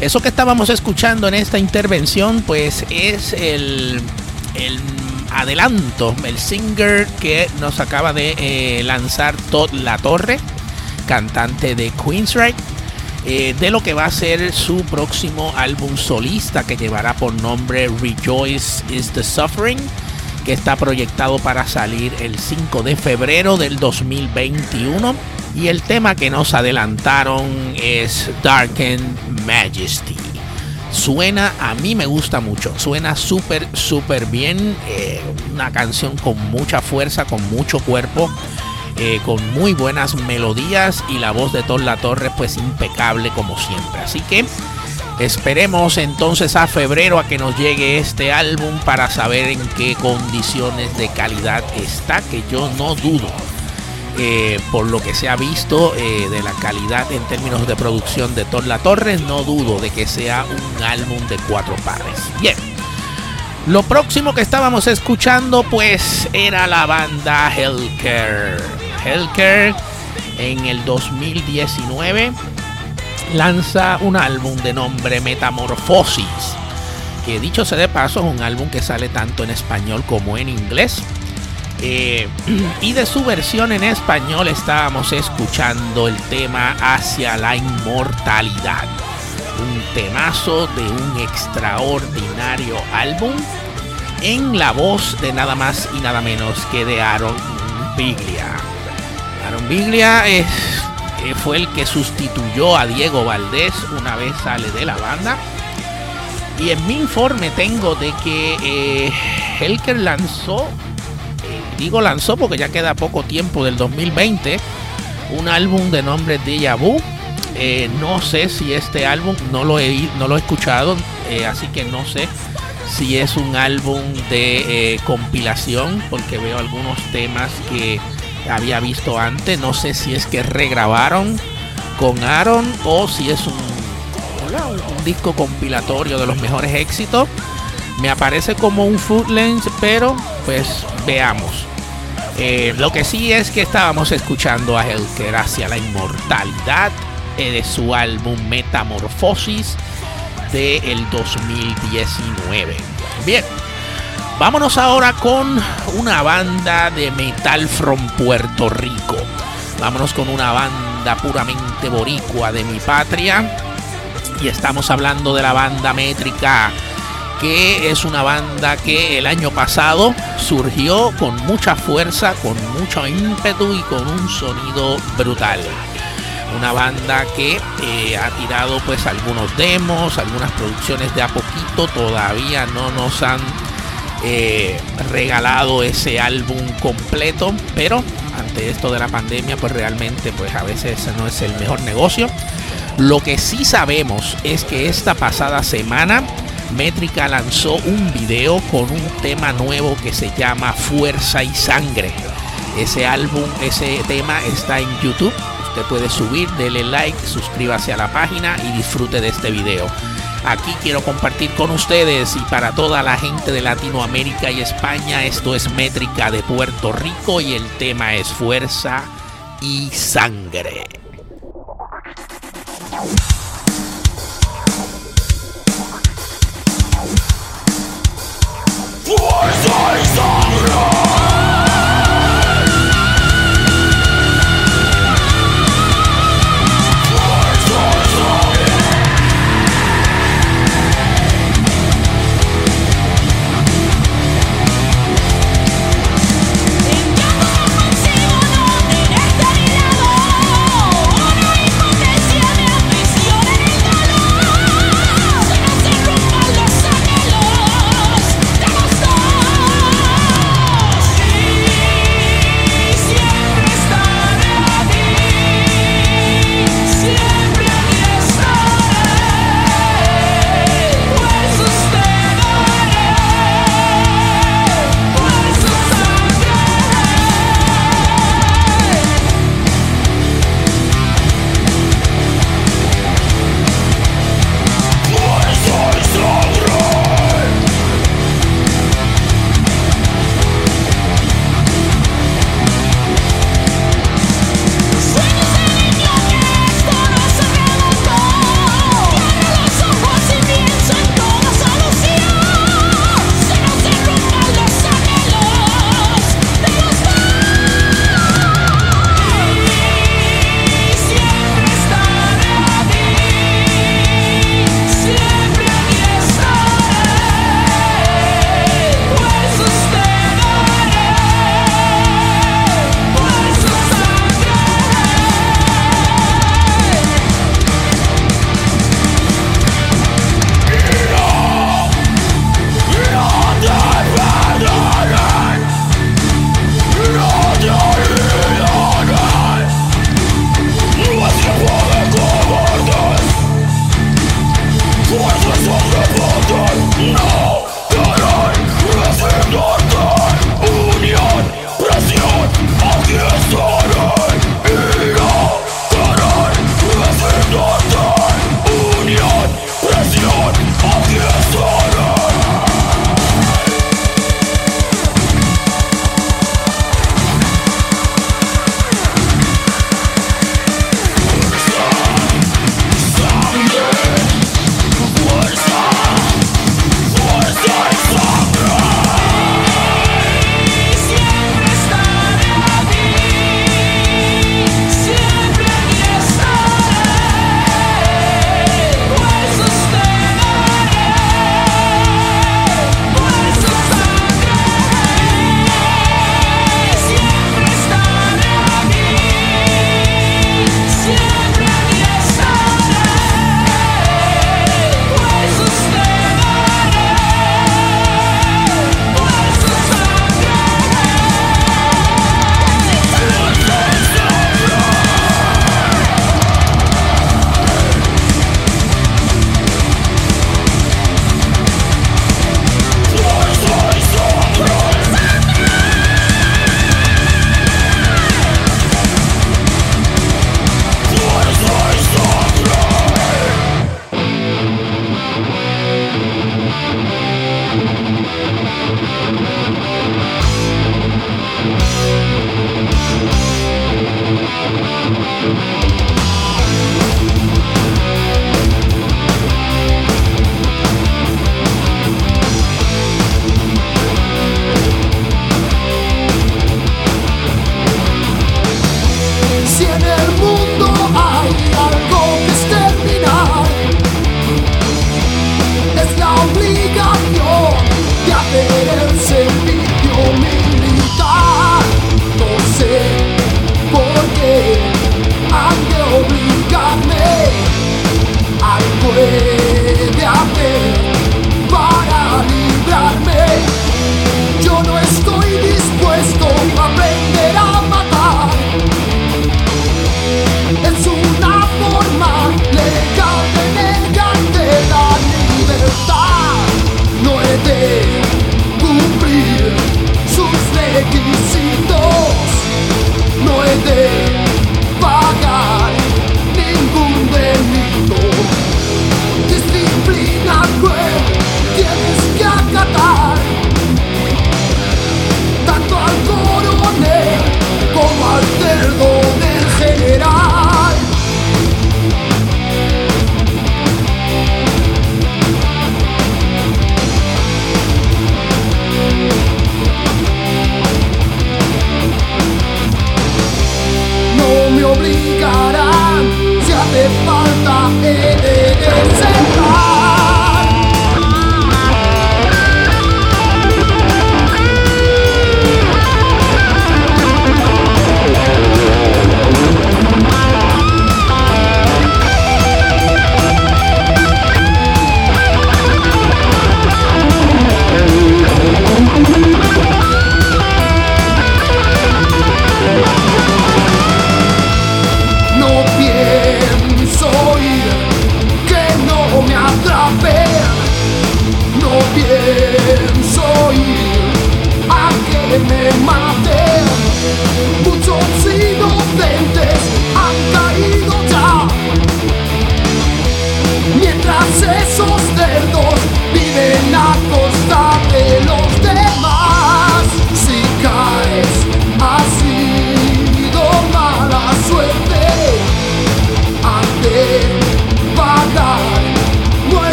Eso que estábamos escuchando en esta intervención, pues es el, el adelanto, el singer que nos acaba de eh, lanzar Todd La Torre, cantante de Queensryche. Eh, de lo que va a ser su próximo álbum solista que llevará por nombre Rejoice is the Suffering, que está proyectado para salir el 5 de febrero del 2021. Y el tema que nos adelantaron es Darkened Majesty. Suena, a mí me gusta mucho, suena súper, súper bien. Eh, una canción con mucha fuerza, con mucho cuerpo. Eh, con muy buenas melodías y la voz de Thor La Torre pues impecable como siempre. Así que esperemos entonces a febrero a que nos llegue este álbum para saber en qué condiciones de calidad está, que yo no dudo. Eh, por lo que se ha visto eh, de la calidad en términos de producción de Thor La Torre, no dudo de que sea un álbum de cuatro pares. Bien, lo próximo que estábamos escuchando pues era la banda Hellcare. Hellcare en el 2019 lanza un álbum de nombre Metamorfosis. Que dicho sea de paso es un álbum que sale tanto en español como en inglés. Eh, [clears throat] y de su versión en español estábamos escuchando el tema Hacia la Inmortalidad. Un temazo de un extraordinario álbum en la voz de nada más y nada menos que de Aaron Biglia. Aaron Biglia es, eh, fue el que sustituyó a Diego Valdés una vez sale de la banda. Y en mi informe tengo de que eh, Helker lanzó, eh, digo lanzó porque ya queda poco tiempo del 2020, un álbum de nombre Deja Vu. Eh, no sé si este álbum no lo he, no lo he escuchado, así que no sé si es un álbum de compilación, porque veo algunos temas que había visto antes. No sé si es que regrabaron con Aaron o si es un, disco compilatorio de los mejores éxitos. Me aparece como un foot length, pero pues veamos. Eh, lo que sí es que estábamos escuchando a Helker hacia la inmortalidad eh, de su álbum Metamorfosis del 2019. Bien, vámonos ahora con una banda de metal from Puerto Rico. Vámonos con una banda puramente boricua de mi patria. Y estamos hablando de la banda métrica que es una banda que el año pasado surgió con mucha fuerza, con mucho ímpetu y con un sonido brutal. Una banda que eh, ha tirado pues algunos demos, algunas producciones de a poquito, todavía no nos han eh, regalado ese álbum completo, pero ante esto de la pandemia pues realmente pues a veces no es el mejor negocio. Lo que sí sabemos es que esta pasada semana Métrica lanzó un video con un tema nuevo que se llama Fuerza y Sangre. Ese álbum, ese tema está en YouTube. Usted puede subir, dele like, suscríbase a la página y disfrute de este video. Aquí quiero compartir con ustedes y para toda la gente de Latinoamérica y España, esto es Métrica de Puerto Rico y el tema es Fuerza y Sangre.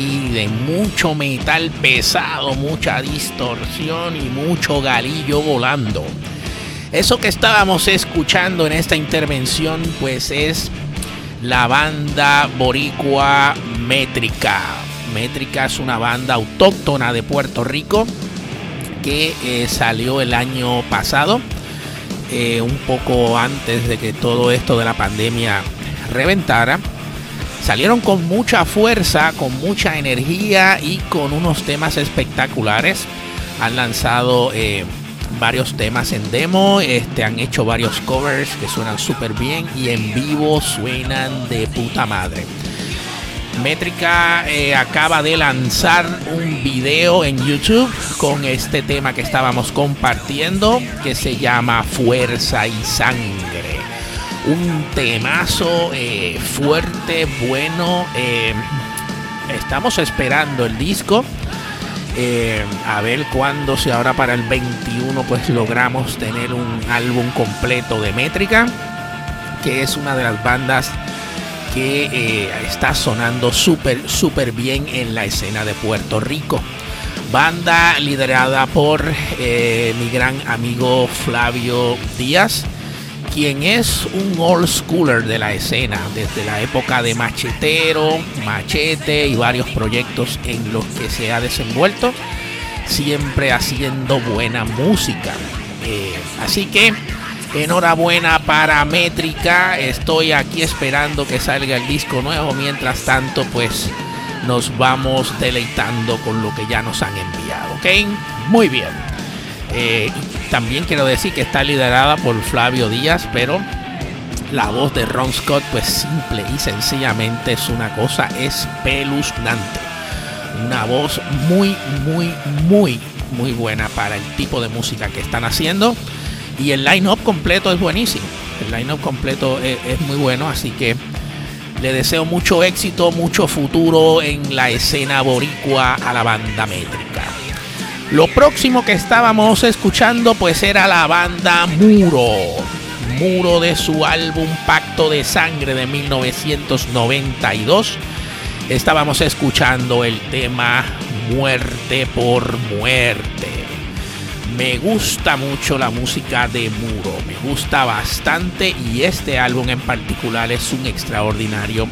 De mucho metal pesado, mucha distorsión y mucho galillo volando. Eso que estábamos escuchando en esta intervención pues es la banda boricua Métrica. Métrica es una banda autóctona de Puerto Rico que eh, salió el año pasado, eh, un poco antes de que todo esto de la pandemia reventara. Salieron con mucha fuerza, con mucha energía y con unos temas espectaculares. Han lanzado eh, varios temas en demo, este, han hecho varios covers que suenan súper bien y en vivo suenan de puta madre. Métrica eh, acaba de lanzar un video en YouTube con este tema que estábamos compartiendo que se llama Fuerza y Sangre. Un temazo eh, fuerte, bueno. Eh, estamos esperando el disco. a ver cuándo, si ahora para el 21 pues logramos tener un álbum completo de Métrica, que es una de las bandas que eh, está sonando súper, súper bien en la escena de Puerto Rico. Banda liderada por eh, mi gran amigo Flavio Díaz, quien es un old schooler de la escena, desde la época de Machetero, Machete y varios proyectos en los que se ha desenvuelto, siempre haciendo buena música. Eh, así que Enhorabuena para Métrica. Estoy aquí esperando que salga el disco nuevo. Mientras tanto, pues nos vamos deleitando con lo que ya nos han enviado. ¿Ok? Muy bien. Eh, también quiero decir que está liderada por Flavio Díaz, pero la voz de Ron Scott, pues simple y sencillamente es una cosa espeluznante. Una voz muy, muy, muy, muy buena para el tipo de música que están haciendo. Y el line-up completo es buenísimo. El line-up completo es, muy bueno, así que le deseo mucho éxito, mucho futuro en la escena boricua a la banda métrica. Lo próximo que estábamos escuchando pues era la banda Muro. Muro de su álbum Pacto de Sangre de 1992. Estábamos escuchando el tema Muerte por Muerte. Me gusta mucho la música de Muro, me gusta bastante y este álbum en particular es un extraordinario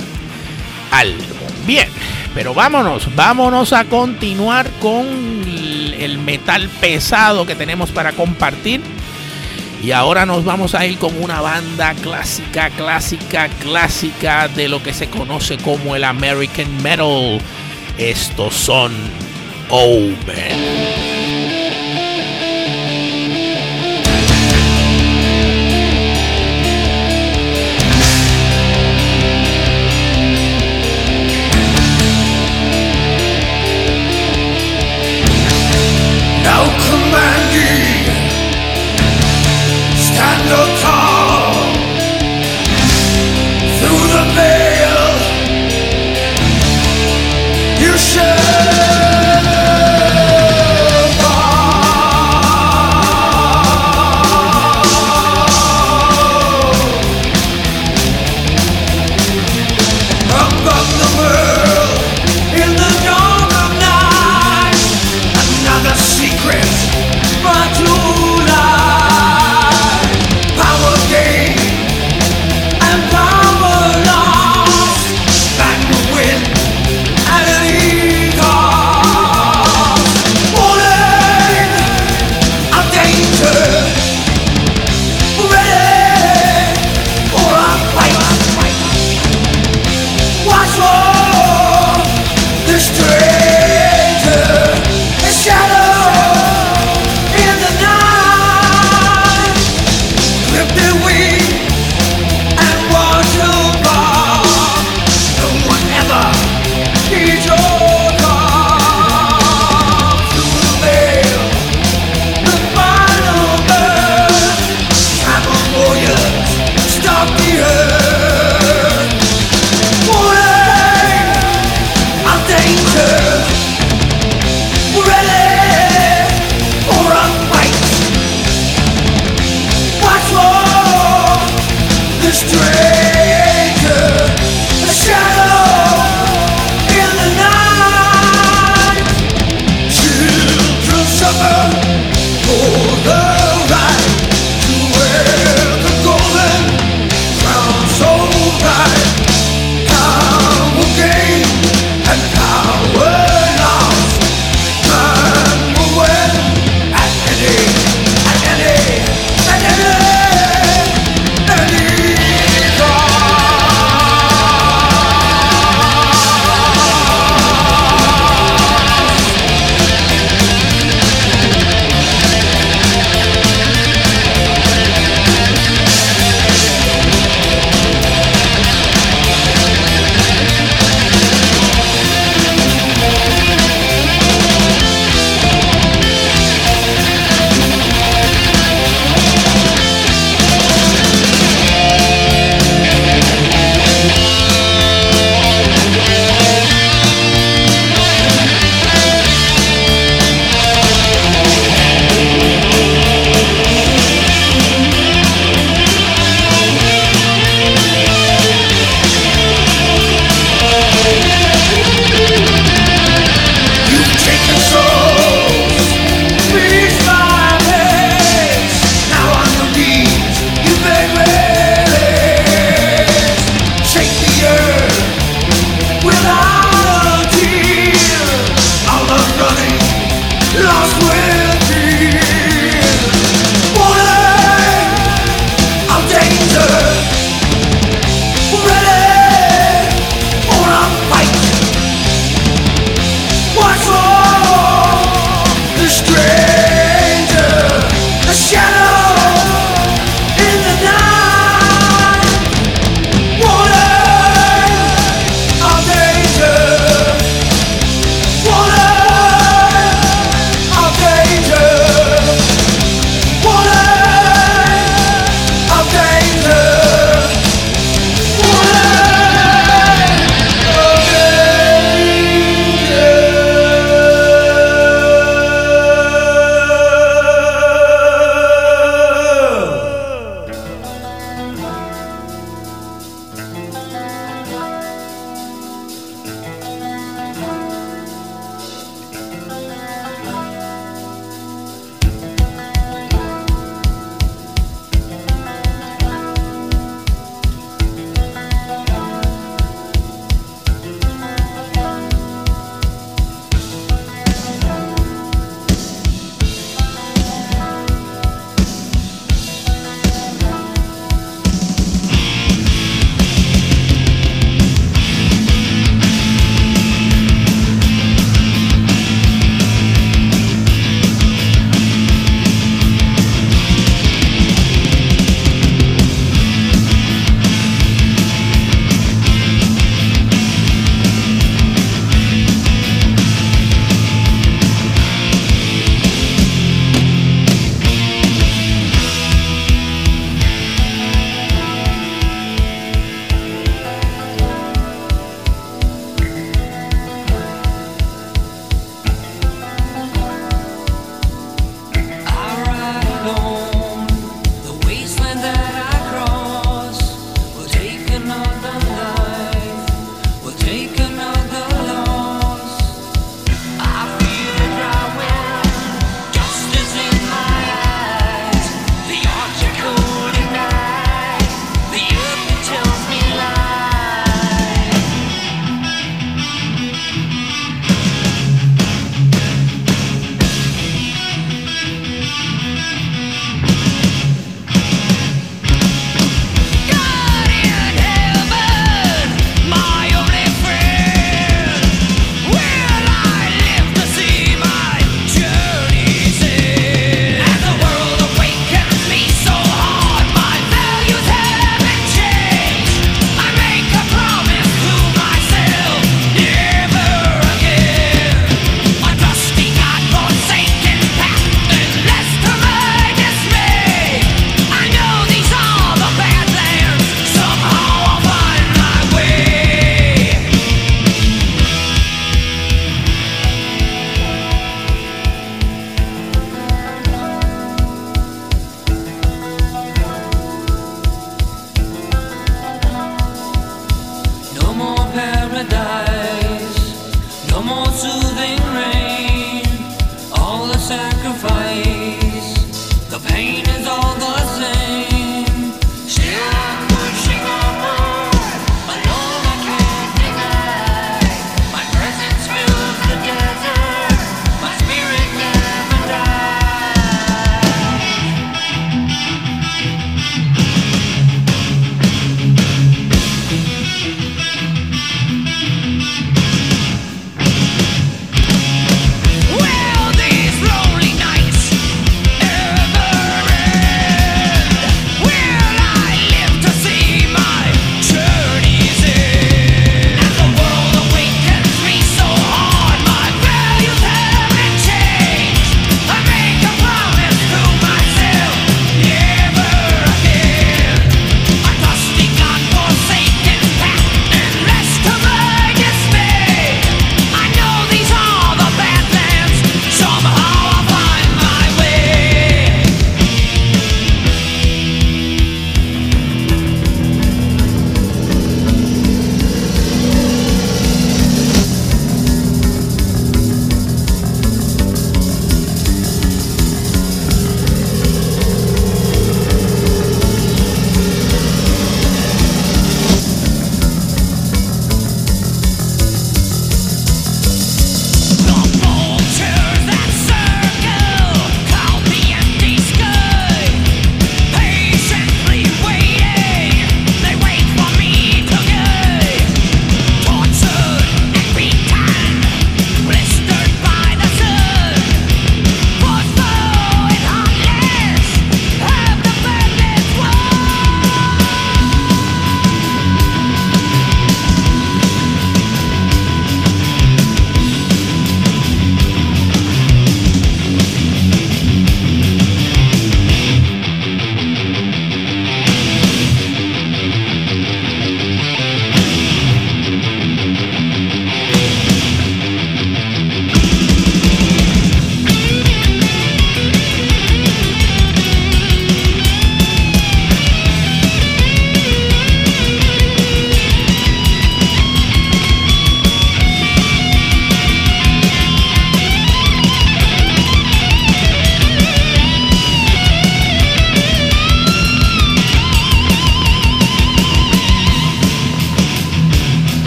álbum. Bien, pero vámonos, vámonos a continuar con el metal pesado que tenemos para compartir. Y ahora nos vamos a ir con una banda clásica, clásica, clásica de lo que se conoce como el American Metal. Estos son Omen. no commanding. Stand up.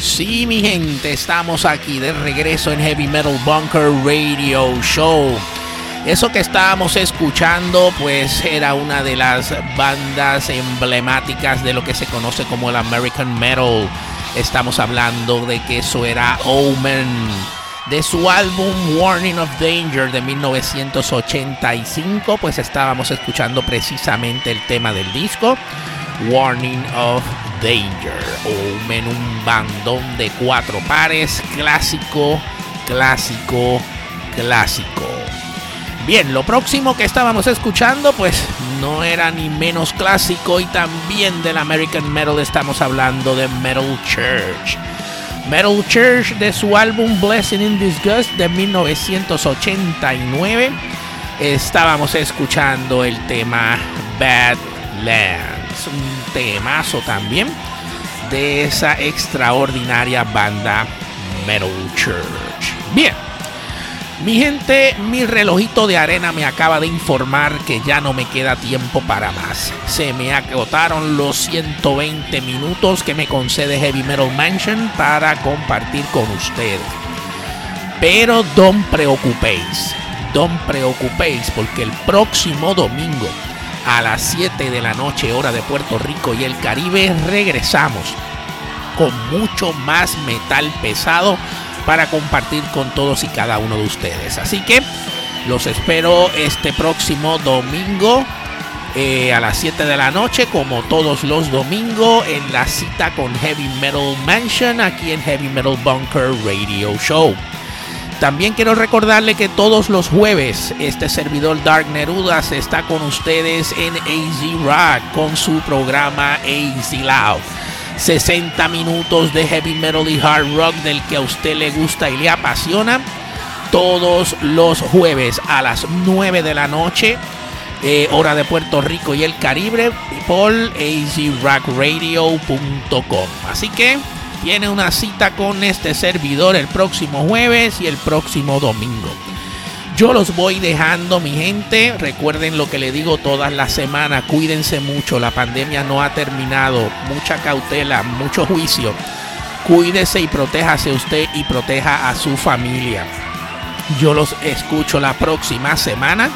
Sí, mi gente, estamos aquí de regreso en Heavy Metal Bunker Radio Show. Eso que estábamos escuchando, pues era una de las bandas emblemáticas de lo que se conoce como el American Metal. Estamos hablando de que eso era Omen de su álbum Warning of Danger de 1985, pues estábamos escuchando precisamente el tema del disco, Warning of Danger, Omen, un bandón de cuatro pares, clásico, clásico, clásico. Bien, lo próximo que estábamos escuchando, pues no era ni menos clásico y también del American Metal estamos hablando de Metal Church. Metal Church de su álbum Blessing in Disgust de 1989. Estábamos escuchando el tema Un temazo también de esa extraordinaria banda Metal Church. Bien. Mi gente, mi relojito de arena me acaba de informar que ya no me queda tiempo para más. Se me agotaron los 120 minutos que me concede Heavy Metal Mansion para compartir con ustedes. Pero don't preocupéis, don't preocupéis porque el próximo domingo a las 7 de la noche hora de Puerto Rico y el Caribe regresamos con mucho más metal pesado para compartir con todos y cada uno de ustedes. Así que los espero este próximo domingo eh, a las 7 de la noche, como todos los domingos, en la cita con Heavy Metal Mansion aquí en Heavy Metal Bunker Radio Show. También quiero recordarle que todos los jueves este servidor Dark Nerudas está con ustedes en AZ Rock con su programa AZ Loud. 60 minutos de heavy metal y hard rock del que a usted le gusta y le apasiona. Todos los jueves a las 9 de la noche, eh, hora de Puerto Rico y el Caribe, por azrockradio.com. Así que tiene una cita con este servidor el próximo jueves y el próximo domingo. Yo los voy dejando, mi gente. Recuerden lo que le digo todas las semanas. Cuídense mucho. La pandemia no ha terminado. Mucha cautela, mucho juicio. Cuídese y protéjase usted y proteja a su familia. Yo los escucho la próxima semana.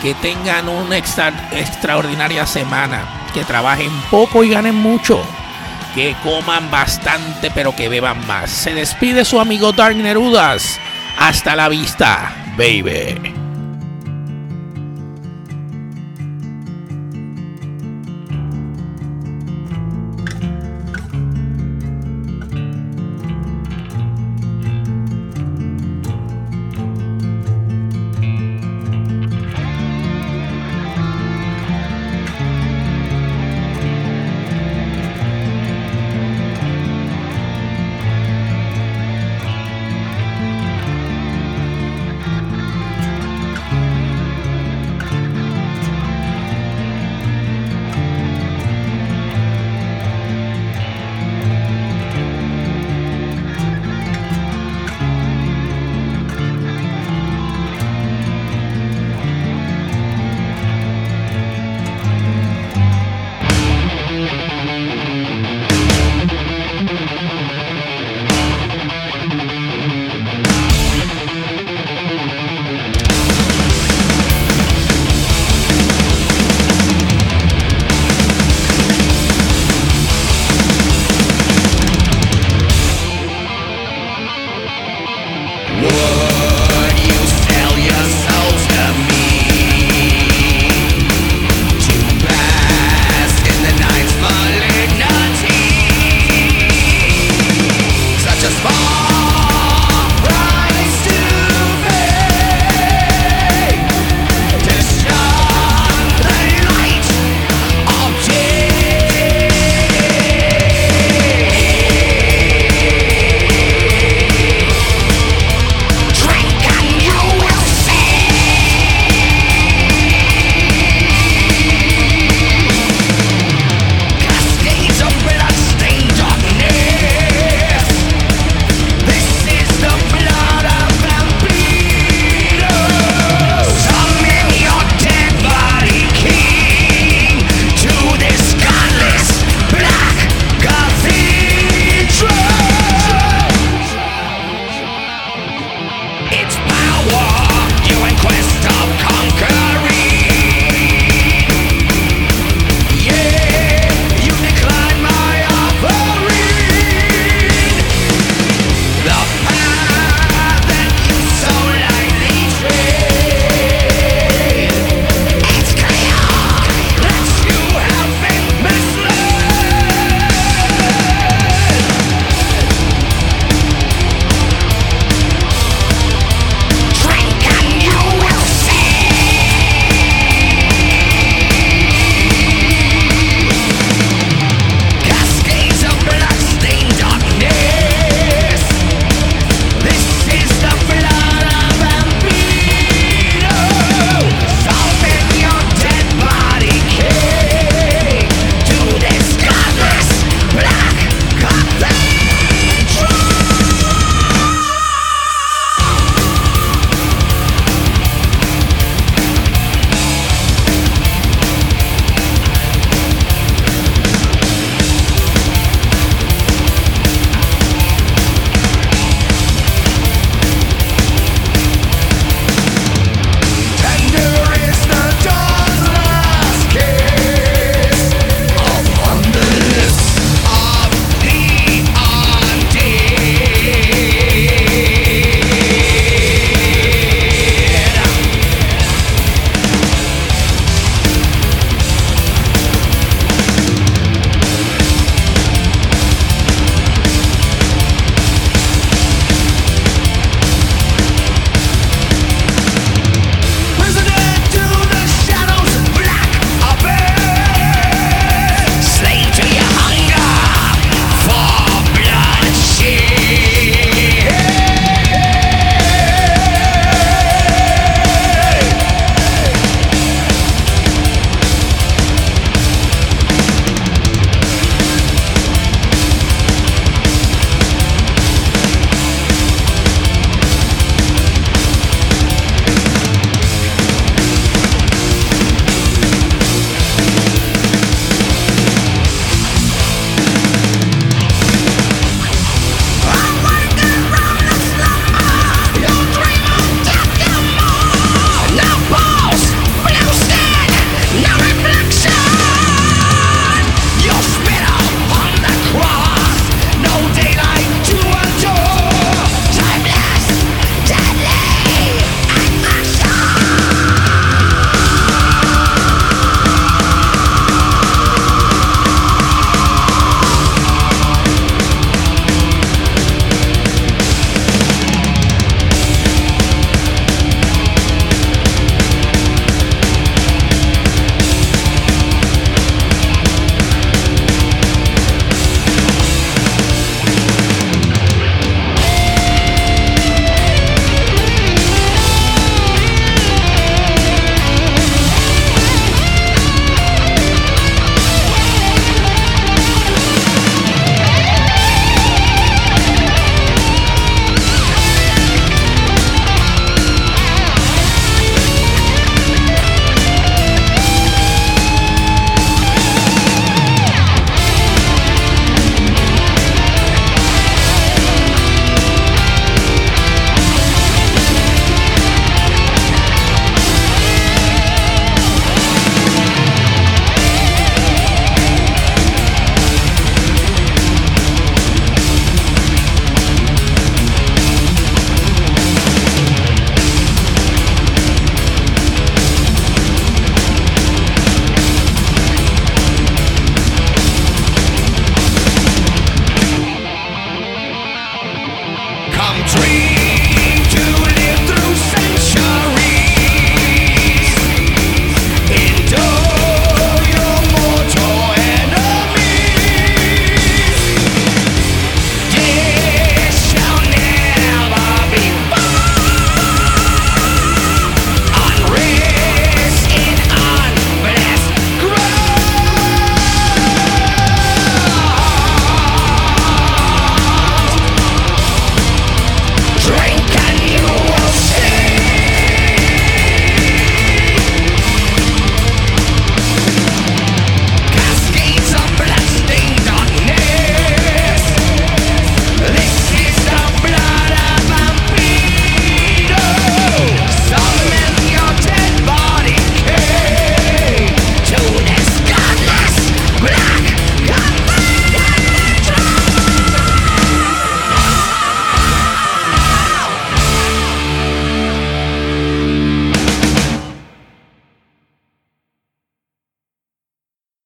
Que tengan una extraordinaria semana. Que trabajen poco y ganen mucho. Que coman bastante pero que beban más. Se despide su amigo Dark Nerudas. Hasta la vista baby.